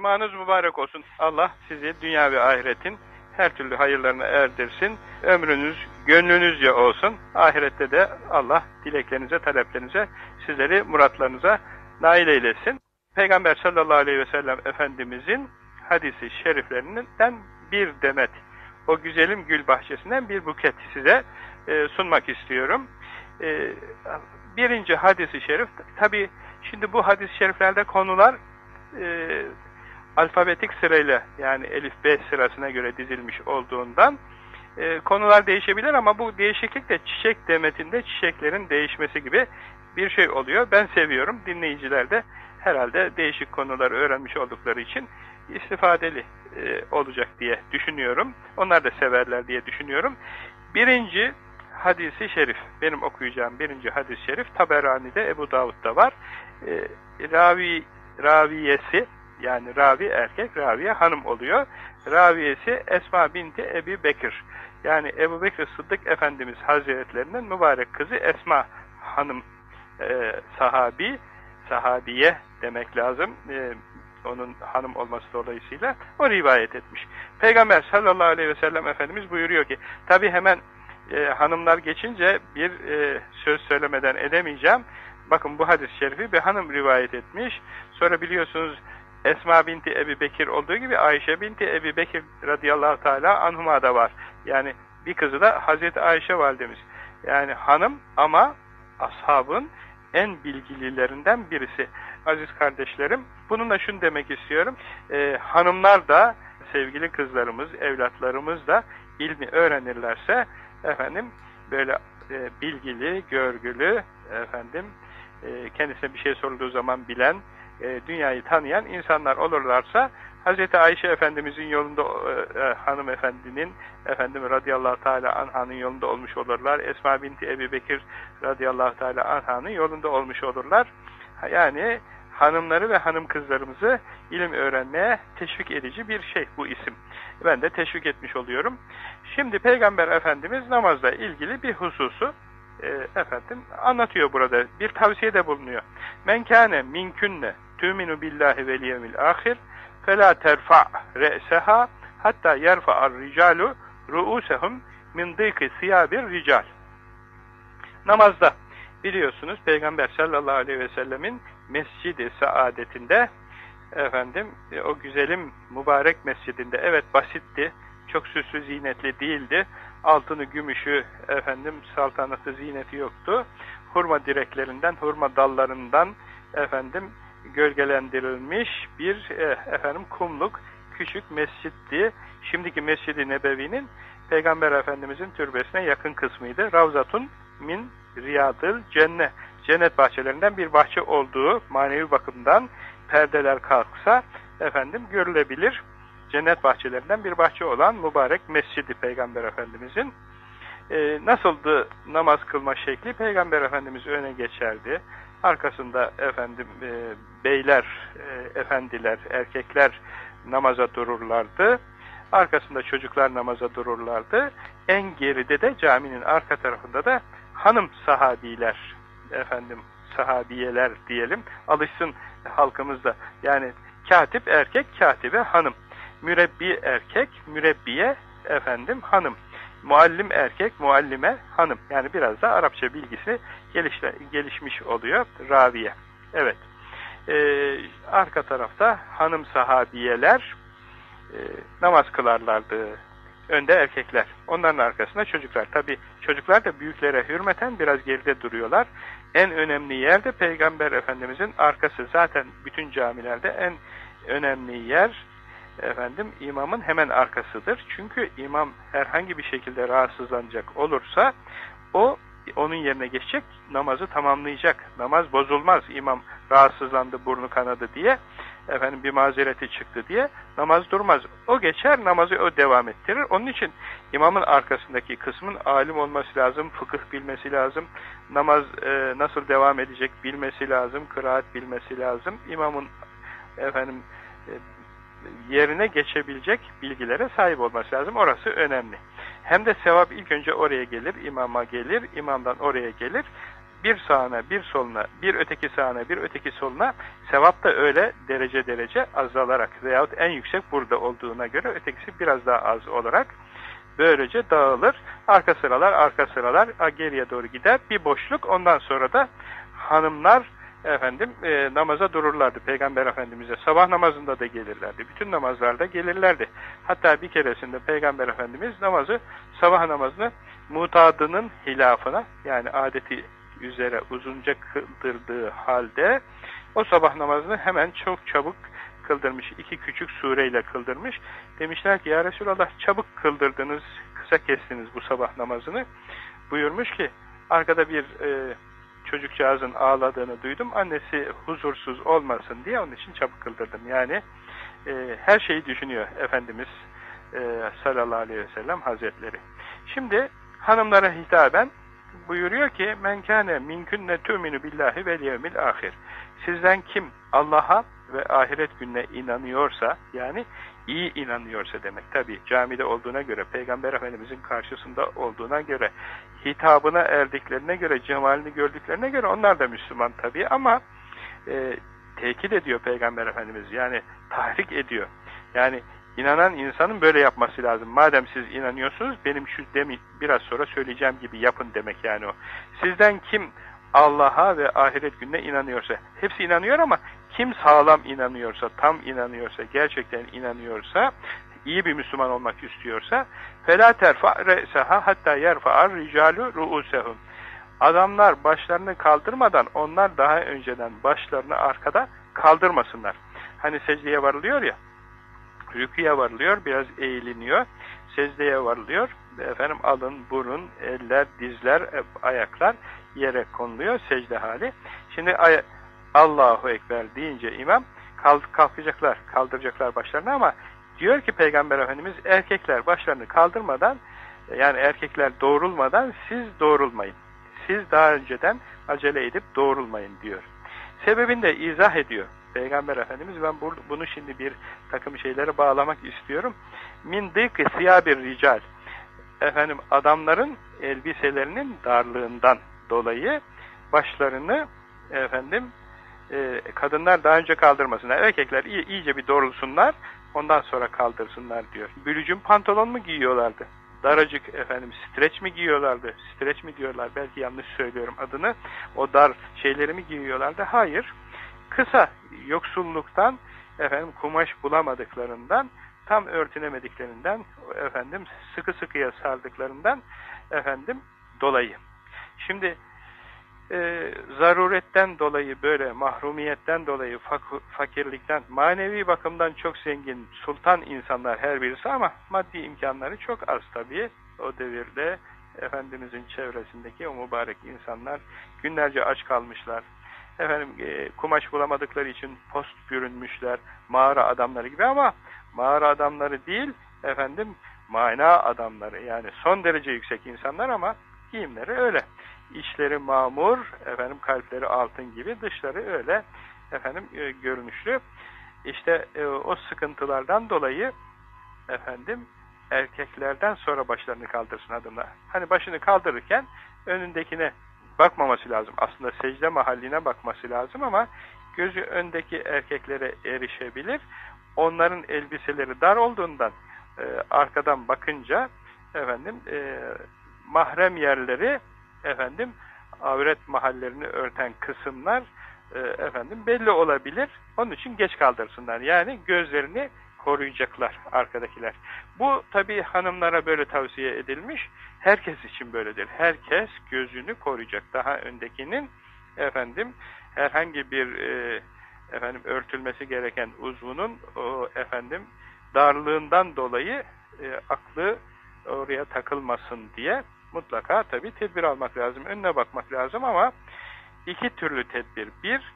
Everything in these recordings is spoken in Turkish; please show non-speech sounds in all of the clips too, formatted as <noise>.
Cumanız mübarek olsun. Allah sizi dünya ve ahiretin her türlü hayırlarına erdirsin. Ömrünüz gönlünüzce olsun. Ahirette de Allah dileklerinize, taleplerinize, sizleri muratlarınıza nail eylesin. Peygamber sallallahu aleyhi ve sellem Efendimizin hadisi şeriflerinden bir demet, o güzelim gül bahçesinden bir buket size e, sunmak istiyorum. E, birinci hadisi şerif, tabi şimdi bu hadis-i şeriflerde konular e, alfabetik sırayla yani Elif B sırasına göre dizilmiş olduğundan e, konular değişebilir ama bu değişiklik de çiçek demetinde çiçeklerin değişmesi gibi bir şey oluyor. Ben seviyorum. Dinleyiciler de herhalde değişik konuları öğrenmiş oldukları için istifadeli e, olacak diye düşünüyorum. Onlar da severler diye düşünüyorum. Birinci hadisi şerif, benim okuyacağım birinci hadis-i şerif Taberani'de, Ebu Davud'da var. E, ravi, raviyesi, yani ravi erkek, raviye hanım oluyor. Raviyesi Esma binti Ebi Bekir. Yani Ebu Bekir Sıddık Efendimiz Hazretlerinin mübarek kızı Esma hanım e, sahabi, sahabiye demek lazım. E, onun hanım olması dolayısıyla o rivayet etmiş. Peygamber sallallahu aleyhi ve sellem Efendimiz buyuruyor ki, tabi hemen e, hanımlar geçince bir e, söz söylemeden edemeyeceğim. Bakın bu hadis-i şerifi bir hanım rivayet etmiş. Sonra biliyorsunuz Esma binti Ebi Bekir olduğu gibi Ayşe binti Ebi Bekir radıyallahu teala anhuma da var. Yani bir kızı da Hazreti Ayşe validemiz. Yani hanım ama ashabın en bilgililerinden birisi. Aziz kardeşlerim, bununla şunu demek istiyorum. Ee, hanımlar da, sevgili kızlarımız, evlatlarımız da ilmi öğrenirlerse, efendim, böyle e, bilgili, görgülü, efendim, e, kendisine bir şey sorulduğu zaman bilen, e, dünyayı tanıyan insanlar olurlarsa Hz. Ayşe Efendimizin yolunda e, e, hanımefendinin efendim radıyallahu teala anhanın yolunda olmuş olurlar. Esma binti Ebi Bekir radıyallahu teala anhanın yolunda olmuş olurlar. Yani hanımları ve hanım kızlarımızı ilim öğrenmeye teşvik edici bir şey bu isim. Ben de teşvik etmiş oluyorum. Şimdi Peygamber Efendimiz namazla ilgili bir hususu e, efendim anlatıyor burada. Bir tavsiyede bulunuyor. Men kâne minkünne tüminu billahi vel yevmil ahir fela terfa re'seha hatta yerfa ar ricalu ru'usehum min dıyki siyabir rical namazda biliyorsunuz Peygamber sallallahu aleyhi ve sellemin mescidi saadetinde efendim e, o güzelim mübarek mescidinde evet basitti çok süslü zinetli değildi altını gümüşü efendim saltanatı zineti yoktu hurma direklerinden hurma dallarından efendim gölgelendirilmiş bir e, efendim kumluk küçük mescitti. Şimdiki Mescid-i Nebevi'nin Peygamber Efendimizin türbesine yakın kısmıydı. Ravzatun min riyadıl cennet. Cennet bahçelerinden bir bahçe olduğu manevi bakımdan perdeler kalksa efendim görülebilir. Cennet bahçelerinden bir bahçe olan mübarek Mescid-i Peygamber Efendimizin e, nasıldı namaz kılma şekli? Peygamber Efendimiz öne geçerdi. Arkasında efendim e, beyler, e, efendiler, erkekler namaza dururlardı. Arkasında çocuklar namaza dururlardı. En geride de caminin arka tarafında da hanım sahabiler, efendim sahabiyeler diyelim, alışsın halkımızda. Yani katip erkek, katibe hanım. Mürebbi erkek, mürebbiye efendim hanım. Muallim erkek, muallime hanım. Yani biraz da Arapça bilgisi gelişle, gelişmiş oluyor raviye. Evet. Ee, arka tarafta hanım sahabiyeler e, namaz kılarlardı. Önde erkekler. Onların arkasında çocuklar. Tabi çocuklar da büyüklere hürmeten biraz geride duruyorlar. En önemli yerde Peygamber Efendimizin arkası. Zaten bütün camilerde en önemli yer efendim imamın hemen arkasıdır. Çünkü imam herhangi bir şekilde rahatsızlanacak olursa o onun yerine geçecek, namazı tamamlayacak. Namaz bozulmaz. İmam rahatsızlandı, burnu kanadı diye, efendim bir mazereti çıktı diye namaz durmaz. O geçer, namazı o devam ettirir. Onun için imamın arkasındaki kısmın alim olması lazım, fıkıh bilmesi lazım, namaz e, nasıl devam edecek bilmesi lazım, kıraat bilmesi lazım. İmamın efendim e, yerine geçebilecek bilgilere sahip olması lazım. Orası önemli. Hem de sevap ilk önce oraya gelir, imama gelir, imamdan oraya gelir. bir sağına, bir soluna, bir öteki sağına, bir öteki soluna sevap da öyle derece derece azalarak veyahut en yüksek burada olduğuna göre ötekisi biraz daha az olarak böylece dağılır. Arka sıralar, arka sıralar geriye doğru gider. Bir boşluk ondan sonra da hanımlar efendim e, namaza dururlardı Peygamber Efendimiz'e. Sabah namazında da gelirlerdi. Bütün namazlarda gelirlerdi. Hatta bir keresinde Peygamber Efendimiz namazı, sabah namazını mutadının hilafına yani adeti üzere uzunca kıldırdığı halde o sabah namazını hemen çok çabuk kıldırmış. iki küçük sureyle kıldırmış. Demişler ki ya Resulallah çabuk kıldırdınız, kısa kestiniz bu sabah namazını. Buyurmuş ki arkada bir e, çocukcağızın ağladığını duydum. Annesi huzursuz olmasın diye onun için çabuk kıldırdım. Yani e, her şeyi düşünüyor Efendimiz e, sallallahu aleyhi ve sellem hazretleri. Şimdi hanımlara hitaben buyuruyor ki men kâne minkünne tü'minu billahi vel yevmil ahir. Sizden kim Allah'a ve ahiret gününe inanıyorsa yani iyi inanıyorsa demek. Tabi camide olduğuna göre peygamber efendimizin karşısında olduğuna göre hitabına erdiklerine göre cemalini gördüklerine göre onlar da Müslüman tabi ama e, tekit ediyor peygamber efendimiz. Yani tahrik ediyor. Yani inanan insanın böyle yapması lazım. Madem siz inanıyorsunuz benim şu demin biraz sonra söyleyeceğim gibi yapın demek yani o. Sizden kim Allah'a ve ahiret gününe inanıyorsa hepsi inanıyor ama kim sağlam inanıyorsa, tam inanıyorsa, gerçekten inanıyorsa, iyi bir Müslüman olmak istiyorsa فَلَا تَرْفَعْ رَيْسَهَا hatta يَرْفَعَ الرِّجَالُ رُؤُسَهُمْ Adamlar başlarını kaldırmadan onlar daha önceden başlarını arkada kaldırmasınlar. Hani secdeye varılıyor ya, rüküye varılıyor, biraz eğiliniyor, secdeye varılıyor, efendim alın, burun, eller, dizler, ayaklar yere konuluyor, secde hali. Şimdi ay Allahu Ekber deyince imam kalkacaklar, kaldıracaklar başlarını ama diyor ki Peygamber Efendimiz erkekler başlarını kaldırmadan yani erkekler doğrulmadan siz doğrulmayın. Siz daha önceden acele edip doğrulmayın diyor. Sebebini de izah ediyor. Peygamber Efendimiz ben bunu şimdi bir takım şeylere bağlamak istiyorum. Min dıkı bir rical. Efendim adamların elbiselerinin darlığından dolayı başlarını efendim e, kadınlar daha önce kaldırmasınlar. Erkekler iyi, iyice bir doğrulsunlar, ondan sonra kaldırsınlar diyor. Bülücün pantolon mu giyiyorlardı? Daracık efendim streç mi giyiyorlardı? Streç mi diyorlar? Belki yanlış söylüyorum adını. O dar şeyleri mi giyiyorlardı? Hayır. Kısa yoksulluktan efendim kumaş bulamadıklarından tam örtünemediklerinden efendim sıkı sıkıya sardıklarından efendim dolayı. Şimdi e, zaruretten dolayı böyle mahrumiyetten dolayı fak fakirlikten manevi bakımdan çok zengin sultan insanlar her birisi ama maddi imkanları çok az tabii. O devirde Efendimizin çevresindeki o mübarek insanlar günlerce aç kalmışlar. Efendim e, kumaş bulamadıkları için post bürünmüşler mağara adamları gibi ama mağara adamları değil efendim mana adamları. Yani son derece yüksek insanlar ama giyimleri öyle içleri mamur, efendim kalpleri altın gibi, dışları öyle efendim e, görünüşlü. İşte e, o sıkıntılardan dolayı efendim erkeklerden sonra başlarını kaldırsın adımlar. Hani başını kaldırırken önündekine bakmaması lazım. Aslında secde mahalline bakması lazım ama gözü öndeki erkeklere erişebilir. Onların elbiseleri dar olduğundan e, arkadan bakınca efendim e, mahrem yerleri efendim avret mahallerini örten kısımlar e, efendim belli olabilir. Onun için geç kaldırsınlar. Yani gözlerini koruyacaklar arkadakiler. Bu tabi hanımlara böyle tavsiye edilmiş. Herkes için böyledir. Herkes gözünü koruyacak. Daha öndekinin efendim herhangi bir e, efendim örtülmesi gereken uzvunun o efendim darlığından dolayı e, aklı oraya takılmasın diye mutlaka tabi tedbir almak lazım. Önüne bakmak lazım ama iki türlü tedbir. Bir,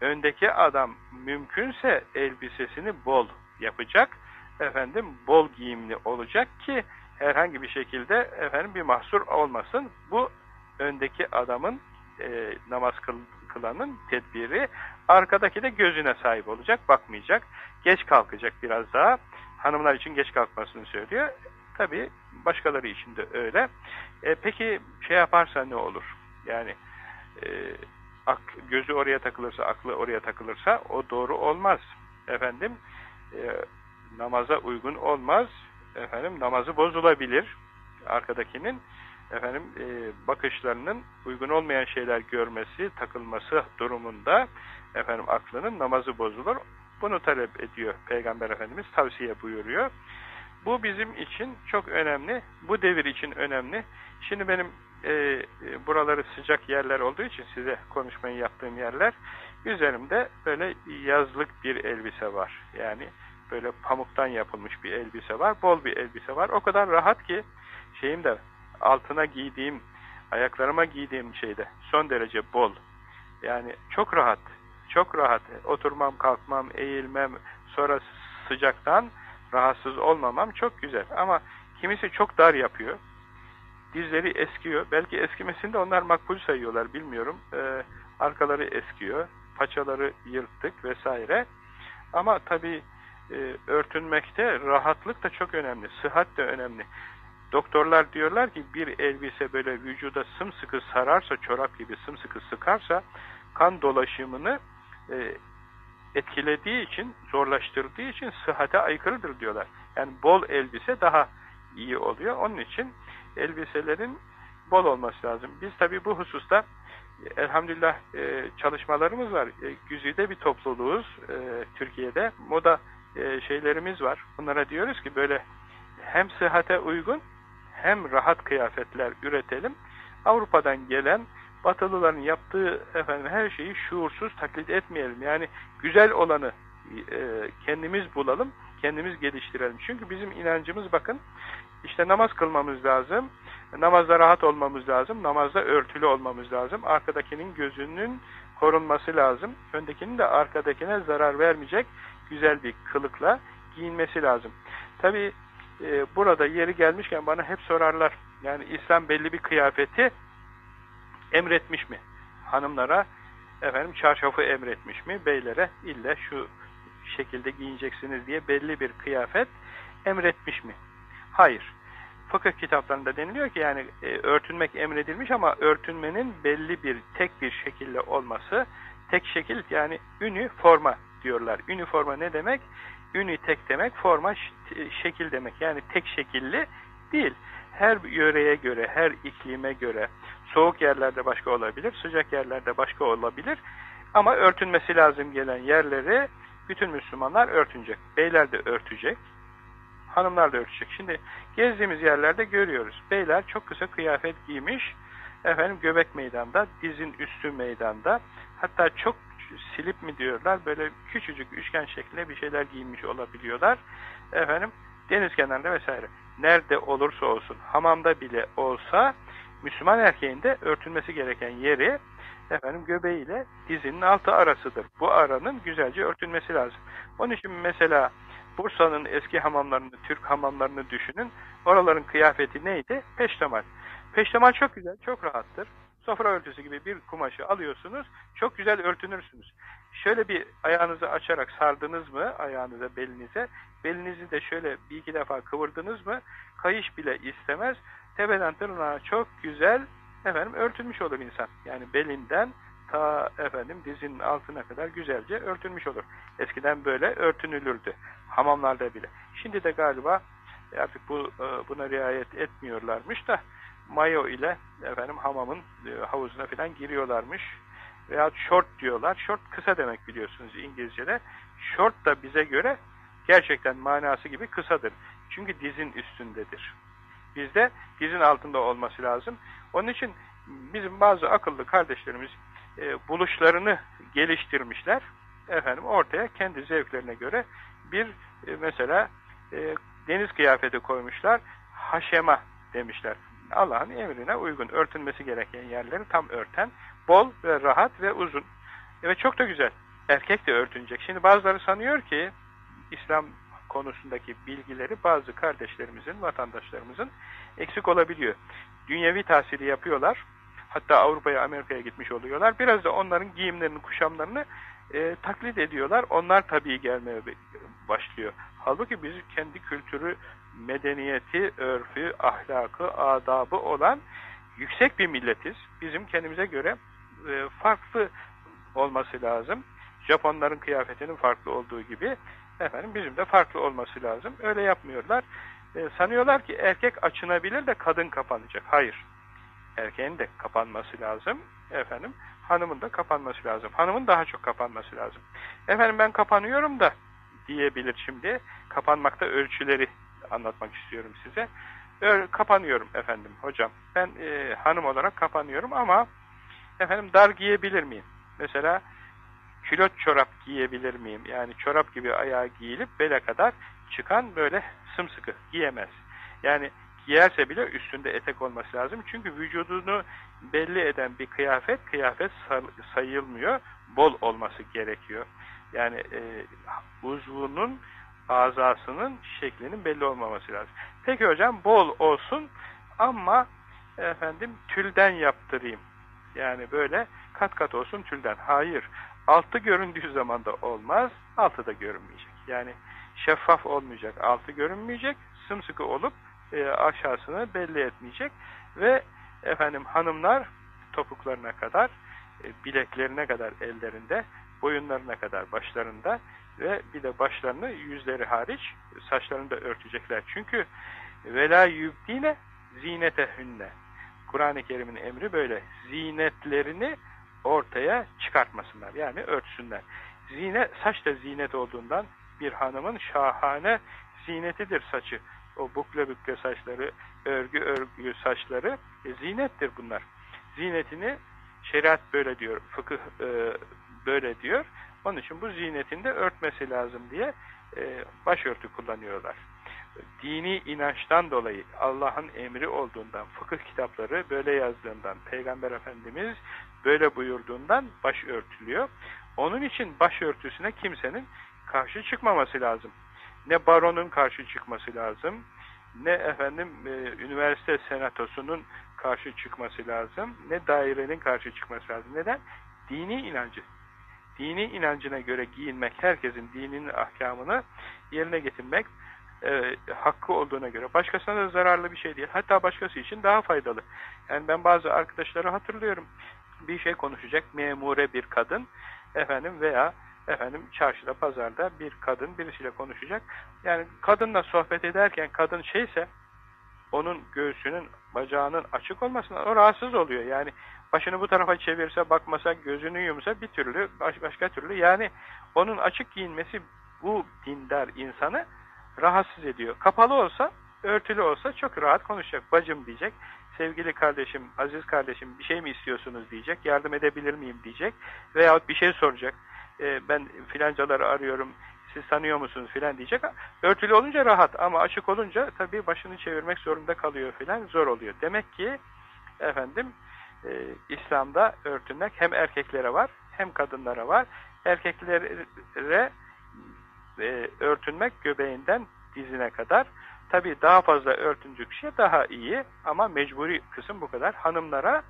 öndeki adam mümkünse elbisesini bol yapacak. Efendim bol giyimli olacak ki herhangi bir şekilde efendim bir mahsur olmasın. Bu öndeki adamın e, namaz kıl, kılanın tedbiri. Arkadaki de gözüne sahip olacak, bakmayacak. Geç kalkacak biraz daha. Hanımlar için geç kalkmasını söylüyor. Tabi başkaları için de öyle. E, peki şey yaparsa ne olur? Yani e, ak, gözü oraya takılırsa, aklı oraya takılırsa o doğru olmaz. Efendim e, namaza uygun olmaz. Efendim namazı bozulabilir arkadakinin efendim e, bakışlarının uygun olmayan şeyler görmesi, takılması durumunda efendim aklının namazı bozulur. Bunu talep ediyor Peygamber Efendimiz tavsiye buyuruyor. Bu bizim için çok önemli. Bu devir için önemli. Şimdi benim e, e, buraları sıcak yerler olduğu için size konuşmayı yaptığım yerler üzerimde böyle yazlık bir elbise var. Yani böyle pamuktan yapılmış bir elbise var. Bol bir elbise var. O kadar rahat ki şeyim de altına giydiğim ayaklarıma giydiğim şeyde son derece bol. Yani çok rahat. Çok rahat. Oturmam, kalkmam, eğilmem, sonra sıcaktan rahatsız olmamam çok güzel. Ama kimisi çok dar yapıyor. Dizleri eskiyor. Belki eskimesinde onlar makbul sayıyorlar bilmiyorum. Ee, arkaları eskiyor. Paçaları yırttık vesaire. Ama tabii e, örtünmekte rahatlık da çok önemli. Sıhhat de önemli. Doktorlar diyorlar ki bir elbise böyle vücuda sımsıkı sararsa, çorap gibi sımsıkı sıkarsa kan dolaşımını e, etkilediği için, zorlaştırdığı için sıhhate aykırıdır diyorlar. Yani bol elbise daha iyi oluyor. Onun için elbiselerin bol olması lazım. Biz tabii bu hususta elhamdülillah e, çalışmalarımız var. E, güzide bir topluluğuz e, Türkiye'de. Moda e, şeylerimiz var. Bunlara diyoruz ki böyle hem sıhhate uygun hem rahat kıyafetler üretelim. Avrupa'dan gelen Batılıların yaptığı efendim her şeyi şuursuz taklit etmeyelim. Yani güzel olanı e, kendimiz bulalım, kendimiz geliştirelim. Çünkü bizim inancımız bakın işte namaz kılmamız lazım. Namazda rahat olmamız lazım. Namazda örtülü olmamız lazım. Arkadakinin gözünün korunması lazım. Öndekinin de arkadakine zarar vermeyecek güzel bir kılıkla giyinmesi lazım. Tabi e, burada yeri gelmişken bana hep sorarlar. Yani İslam belli bir kıyafeti emretmiş mi? Hanımlara efendim çarşafı emretmiş mi? Beylere illa şu şekilde giyineceksiniz diye belli bir kıyafet emretmiş mi? Hayır. Fıkıh kitaplarında deniliyor ki yani e, örtünmek emredilmiş ama örtünmenin belli bir tek bir şekilde olması tek şekil yani ünü forma diyorlar. Üniforma ne demek? Ünü tek demek, forma şekil demek. Yani tek şekilli değil. Her yöreye göre, her iklime göre, soğuk yerlerde başka olabilir, sıcak yerlerde başka olabilir. Ama örtünmesi lazım gelen yerleri bütün Müslümanlar örtünecek. Beyler de örtecek, hanımlar da örtecek. Şimdi gezdiğimiz yerlerde görüyoruz. Beyler çok kısa kıyafet giymiş, efendim göbek meydanda, dizin üstü meydanda, hatta çok silip mi diyorlar, böyle küçücük üçgen şeklinde bir şeyler giymiş olabiliyorlar. Efendim, deniz kenarında vesaire. Nerede olursa olsun, hamamda bile olsa, Müslüman erkeğin de örtülmesi gereken yeri, efendim göbeğiyle dizinin altı arasıdır. Bu aranın güzelce örtülmesi lazım. Onun için mesela Bursa'nın eski hamamlarını, Türk hamamlarını düşünün. Oraların kıyafeti neydi? Peştemal. Peştemal çok güzel, çok rahattır. Sofra örtüsü gibi bir kumaşı alıyorsunuz, çok güzel örtünürsünüz. Şöyle bir ayağınızı açarak sardınız mı ayağınıza, belinize, belinizi de şöyle bir iki defa kıvırdınız mı, kayış bile istemez, tepeden tırnağa çok güzel efendim örtülmüş olur insan. Yani belinden ta efendim dizinin altına kadar güzelce örtülmüş olur. Eskiden böyle örtünülürdü. Hamamlarda bile. Şimdi de galiba artık bu e, buna riayet etmiyorlarmış da mayo ile efendim hamamın e, havuzuna falan giriyorlarmış. Veya short diyorlar. Short kısa demek biliyorsunuz İngilizce'de. Short da bize göre gerçekten manası gibi kısadır. Çünkü dizin üstündedir. Bizde dizin altında olması lazım. Onun için bizim bazı akıllı kardeşlerimiz e, buluşlarını geliştirmişler. Efendim ortaya kendi zevklerine göre bir e, mesela e, deniz kıyafeti koymuşlar. Haşema demişler. Allah'ın emrine uygun örtülmesi gereken yerleri tam örten, bol ve rahat ve uzun. Ve çok da güzel. Erkek de örtünecek. Şimdi bazıları sanıyor ki İslam konusundaki bilgileri bazı kardeşlerimizin, vatandaşlarımızın eksik olabiliyor. Dünyevi tahsili yapıyorlar. Hatta Avrupa'ya, Amerika'ya gitmiş oluyorlar. Biraz da onların giyimlerini, kuşamlarını e, taklit ediyorlar. Onlar tabii gelmeye başlıyor. Halbuki biz kendi kültürü, medeniyeti, örfü, ahlakı, adabı olan yüksek bir milletiz. Bizim kendimize göre e, farklı olması lazım. Japonların kıyafetinin farklı olduğu gibi efendim bizim de farklı olması lazım. Öyle yapmıyorlar. E, sanıyorlar ki erkek açınabilir de kadın kapanacak. Hayır. Erkeğin de kapanması lazım. Efendim hanımın da kapanması lazım. Hanımın daha çok kapanması lazım. Efendim ben kapanıyorum da diyebilir şimdi. Kapanmakta ölçüleri anlatmak istiyorum size. Öyle, kapanıyorum efendim hocam. Ben e, hanım olarak kapanıyorum ama efendim dar giyebilir miyim? Mesela külot çorap giyebilir miyim? Yani çorap gibi ayağa giyilip bele kadar çıkan böyle sımsıkı giyemez. Yani giyerse bile üstünde etek olması lazım. Çünkü vücudunu belli eden bir kıyafet, kıyafet sayılmıyor. Bol olması gerekiyor. Yani e, uzvunun, azasının şeklinin belli olmaması lazım. Peki hocam bol olsun ama efendim tülden yaptırayım. Yani böyle kat kat olsun tülden. Hayır. Altı göründüğü zaman da olmaz. Altı da görünmeyecek. Yani şeffaf olmayacak. Altı görünmeyecek. Sımsıkı olup e, aşağısını belli etmeyecek. Ve efendim hanımlar topuklarına kadar, e, bileklerine kadar ellerinde, boyunlarına kadar başlarında ve bir de başlarını yüzleri hariç saçlarını da örtecekler. Çünkü vela yübdine zinetehünne Kur'an-ı Kerim'in emri böyle. Zinetlerini ortaya çıkartmasınlar. Yani örtsünler. Zine, saç da zinet olduğundan bir hanımın şahane zinetidir saçı. O bukle bukle saçları, örgü örgü saçları e, zinettir bunlar. Zinetini şeriat böyle diyor, fıkıh e, böyle diyor. Onun için bu zinetini de örtmesi lazım diye e, başörtü kullanıyorlar. Dini inançtan dolayı Allah'ın emri olduğundan, fıkıh kitapları böyle yazdığından, Peygamber Efendimiz böyle buyurduğundan baş örtülüyor. Onun için başörtüsüne kimsenin karşı çıkmaması lazım. Ne baronun karşı çıkması lazım, ne efendim e, üniversite senatosunun karşı çıkması lazım, ne dairenin karşı çıkması lazım. Neden? Dini inancı. Dini inancına göre giyinmek, herkesin dininin ahkamını yerine getirmek e, hakkı olduğuna göre. Başkasına da zararlı bir şey değil. Hatta başkası için daha faydalı. Yani ben bazı arkadaşları hatırlıyorum. Bir şey konuşacak memure bir kadın efendim veya efendim çarşıda, pazarda bir kadın birisiyle konuşacak. Yani kadınla sohbet ederken kadın şeyse onun göğsünün, bacağının açık olmasından o rahatsız oluyor. Yani başını bu tarafa çevirse, bakmasa, gözünü yumsa bir türlü, baş, başka türlü. Yani onun açık giyinmesi bu dindar insanı rahatsız ediyor. Kapalı olsa, örtülü olsa çok rahat konuşacak. Bacım diyecek, sevgili kardeşim, aziz kardeşim bir şey mi istiyorsunuz diyecek, yardım edebilir miyim diyecek veyahut bir şey soracak e, ben filancaları arıyorum, siz tanıyor musunuz filan diyecek. Örtülü olunca rahat ama açık olunca tabii başını çevirmek zorunda kalıyor filan zor oluyor. Demek ki efendim e, İslam'da örtünmek hem erkeklere var hem kadınlara var. Erkeklere e, örtünmek göbeğinden dizine kadar. Tabii daha fazla örtüncü kişiye daha iyi ama mecburi kısım bu kadar. Hanımlara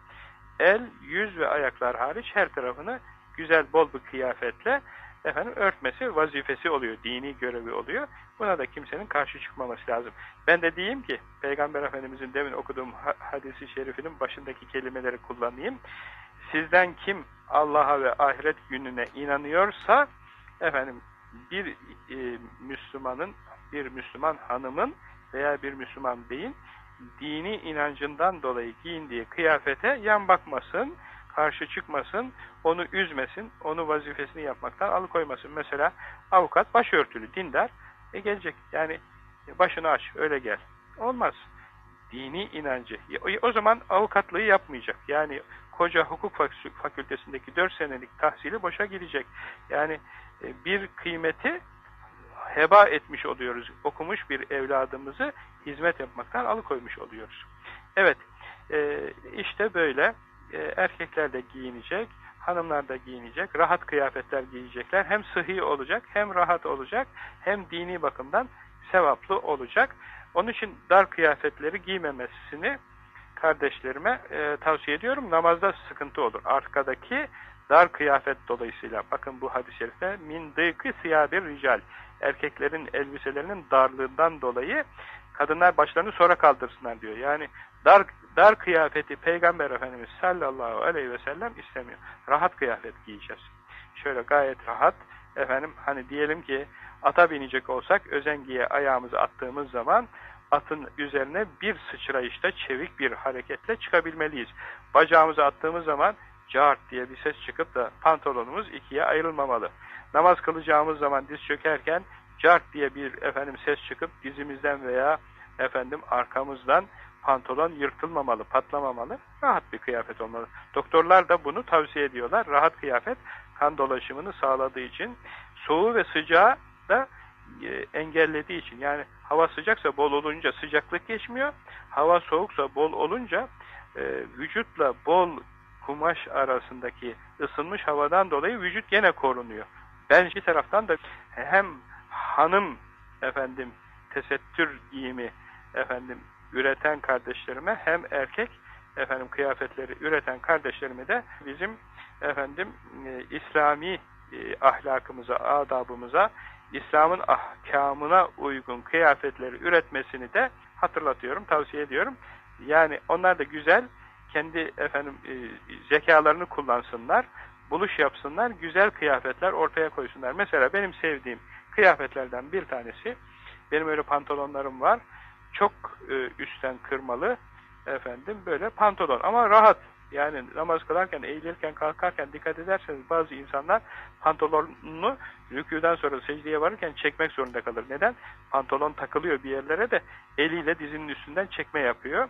el, yüz ve ayaklar hariç her tarafını güzel bol bir kıyafetle efendim örtmesi vazifesi oluyor, dini görevi oluyor. Buna da kimsenin karşı çıkmaması lazım. Ben de diyeyim ki Peygamber Efendimizin demin okuduğum hadisi şerifinin başındaki kelimeleri kullanayım. Sizden kim Allah'a ve ahiret gününe inanıyorsa efendim bir e, Müslümanın, bir Müslüman hanımın veya bir Müslüman beyin dini inancından dolayı giyindiği kıyafete yan bakmasın, karşı çıkmasın, onu üzmesin, onu vazifesini yapmaktan alıkoymasın. Mesela avukat başörtülü, dindar, e gelecek. Yani başını aç, öyle gel. Olmaz. Dini inancı. O zaman avukatlığı yapmayacak. Yani koca hukuk fakültesindeki 4 senelik tahsili boşa gidecek. Yani bir kıymeti heba etmiş oluyoruz. Okumuş bir evladımızı hizmet yapmaktan alıkoymuş oluyoruz. Evet, e, işte böyle e, erkekler de giyinecek, hanımlar da giyinecek, rahat kıyafetler giyecekler. Hem sıhhi olacak, hem rahat olacak, hem dini bakımdan sevaplı olacak. Onun için dar kıyafetleri giymemesini kardeşlerime e, tavsiye ediyorum. Namazda sıkıntı olur. Arkadaki dar kıyafet dolayısıyla bakın bu hadis-i şerifte min dıkı siyabir rical erkeklerin elbiselerinin darlığından dolayı kadınlar başlarını sonra kaldırsınlar diyor. Yani dar dar kıyafeti Peygamber Efendimiz sallallahu aleyhi ve sellem istemiyor. Rahat kıyafet giyeceğiz. Şöyle gayet rahat, efendim hani diyelim ki ata binecek olsak özengiye ayağımızı attığımız zaman atın üzerine bir sıçrayışta çevik bir hareketle çıkabilmeliyiz. Bacağımızı attığımız zaman cart diye bir ses çıkıp da pantolonumuz ikiye ayrılmamalı. Namaz kılacağımız zaman diz çökerken cart diye bir efendim ses çıkıp dizimizden veya efendim arkamızdan pantolon yırtılmamalı, patlamamalı, rahat bir kıyafet olmalı. Doktorlar da bunu tavsiye ediyorlar. Rahat kıyafet kan dolaşımını sağladığı için, soğuğu ve sıcağı da e, engellediği için. Yani hava sıcaksa bol olunca sıcaklık geçmiyor, hava soğuksa bol olunca e, vücutla bol kumaş arasındaki ısınmış havadan dolayı vücut gene korunuyor. Ben bir taraftan da hem hanım efendim tesettür giyimi efendim üreten kardeşlerime hem erkek efendim kıyafetleri üreten kardeşlerime de bizim efendim e, İslami e, ahlakımıza, adabımıza, İslam'ın ahkamına uygun kıyafetleri üretmesini de hatırlatıyorum, tavsiye ediyorum. Yani onlar da güzel, kendi efendim e, zekalarını kullansınlar, buluş yapsınlar, güzel kıyafetler ortaya koysunlar. Mesela benim sevdiğim kıyafetlerden bir tanesi, benim öyle pantolonlarım var, çok e, üstten kırmalı, efendim böyle pantolon ama rahat. Yani namaz kılarken, eğilirken, kalkarken dikkat ederseniz bazı insanlar pantolonunu rüküden sonra secdeye varırken çekmek zorunda kalır. Neden? Pantolon takılıyor bir yerlere de eliyle dizinin üstünden çekme yapıyor.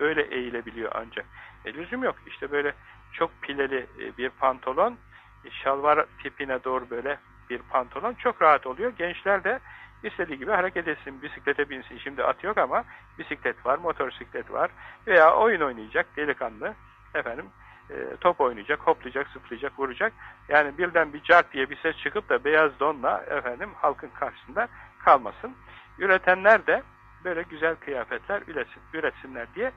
Öyle eğilebiliyor ancak. E, lüzum yok. İşte böyle çok pileli e, bir pantolon, e, şalvar tipine doğru böyle bir pantolon çok rahat oluyor. Gençler de istediği gibi hareket etsin, bisiklete binsin. Şimdi at yok ama bisiklet var, motosiklet var veya oyun oynayacak delikanlı efendim e, top oynayacak, hoplayacak, zıplayacak, vuracak. Yani birden bir cart diye bir ses çıkıp da beyaz donla efendim halkın karşısında kalmasın. Üretenler de böyle güzel kıyafetler üretsin, üretsinler diye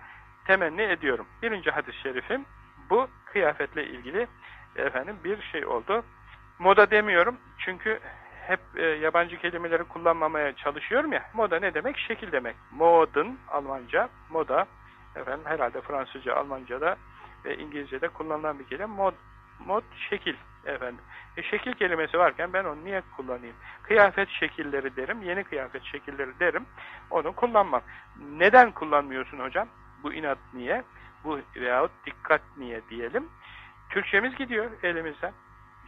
temenni ediyorum. Birinci hadis-i şerifim bu kıyafetle ilgili efendim bir şey oldu. Moda demiyorum çünkü hep e, yabancı kelimeleri kullanmamaya çalışıyorum ya. Moda ne demek? Şekil demek. Modern Almanca, moda efendim herhalde Fransızca, Almanca'da ve İngilizce'de kullanılan bir kelime. Mod, mod şekil efendim. E, şekil kelimesi varken ben onu niye kullanayım? Kıyafet şekilleri derim, yeni kıyafet şekilleri derim. Onu kullanmam. Neden kullanmıyorsun hocam? Bu inat niye? Bu veyahut dikkat niye diyelim. Türkçemiz gidiyor elimizden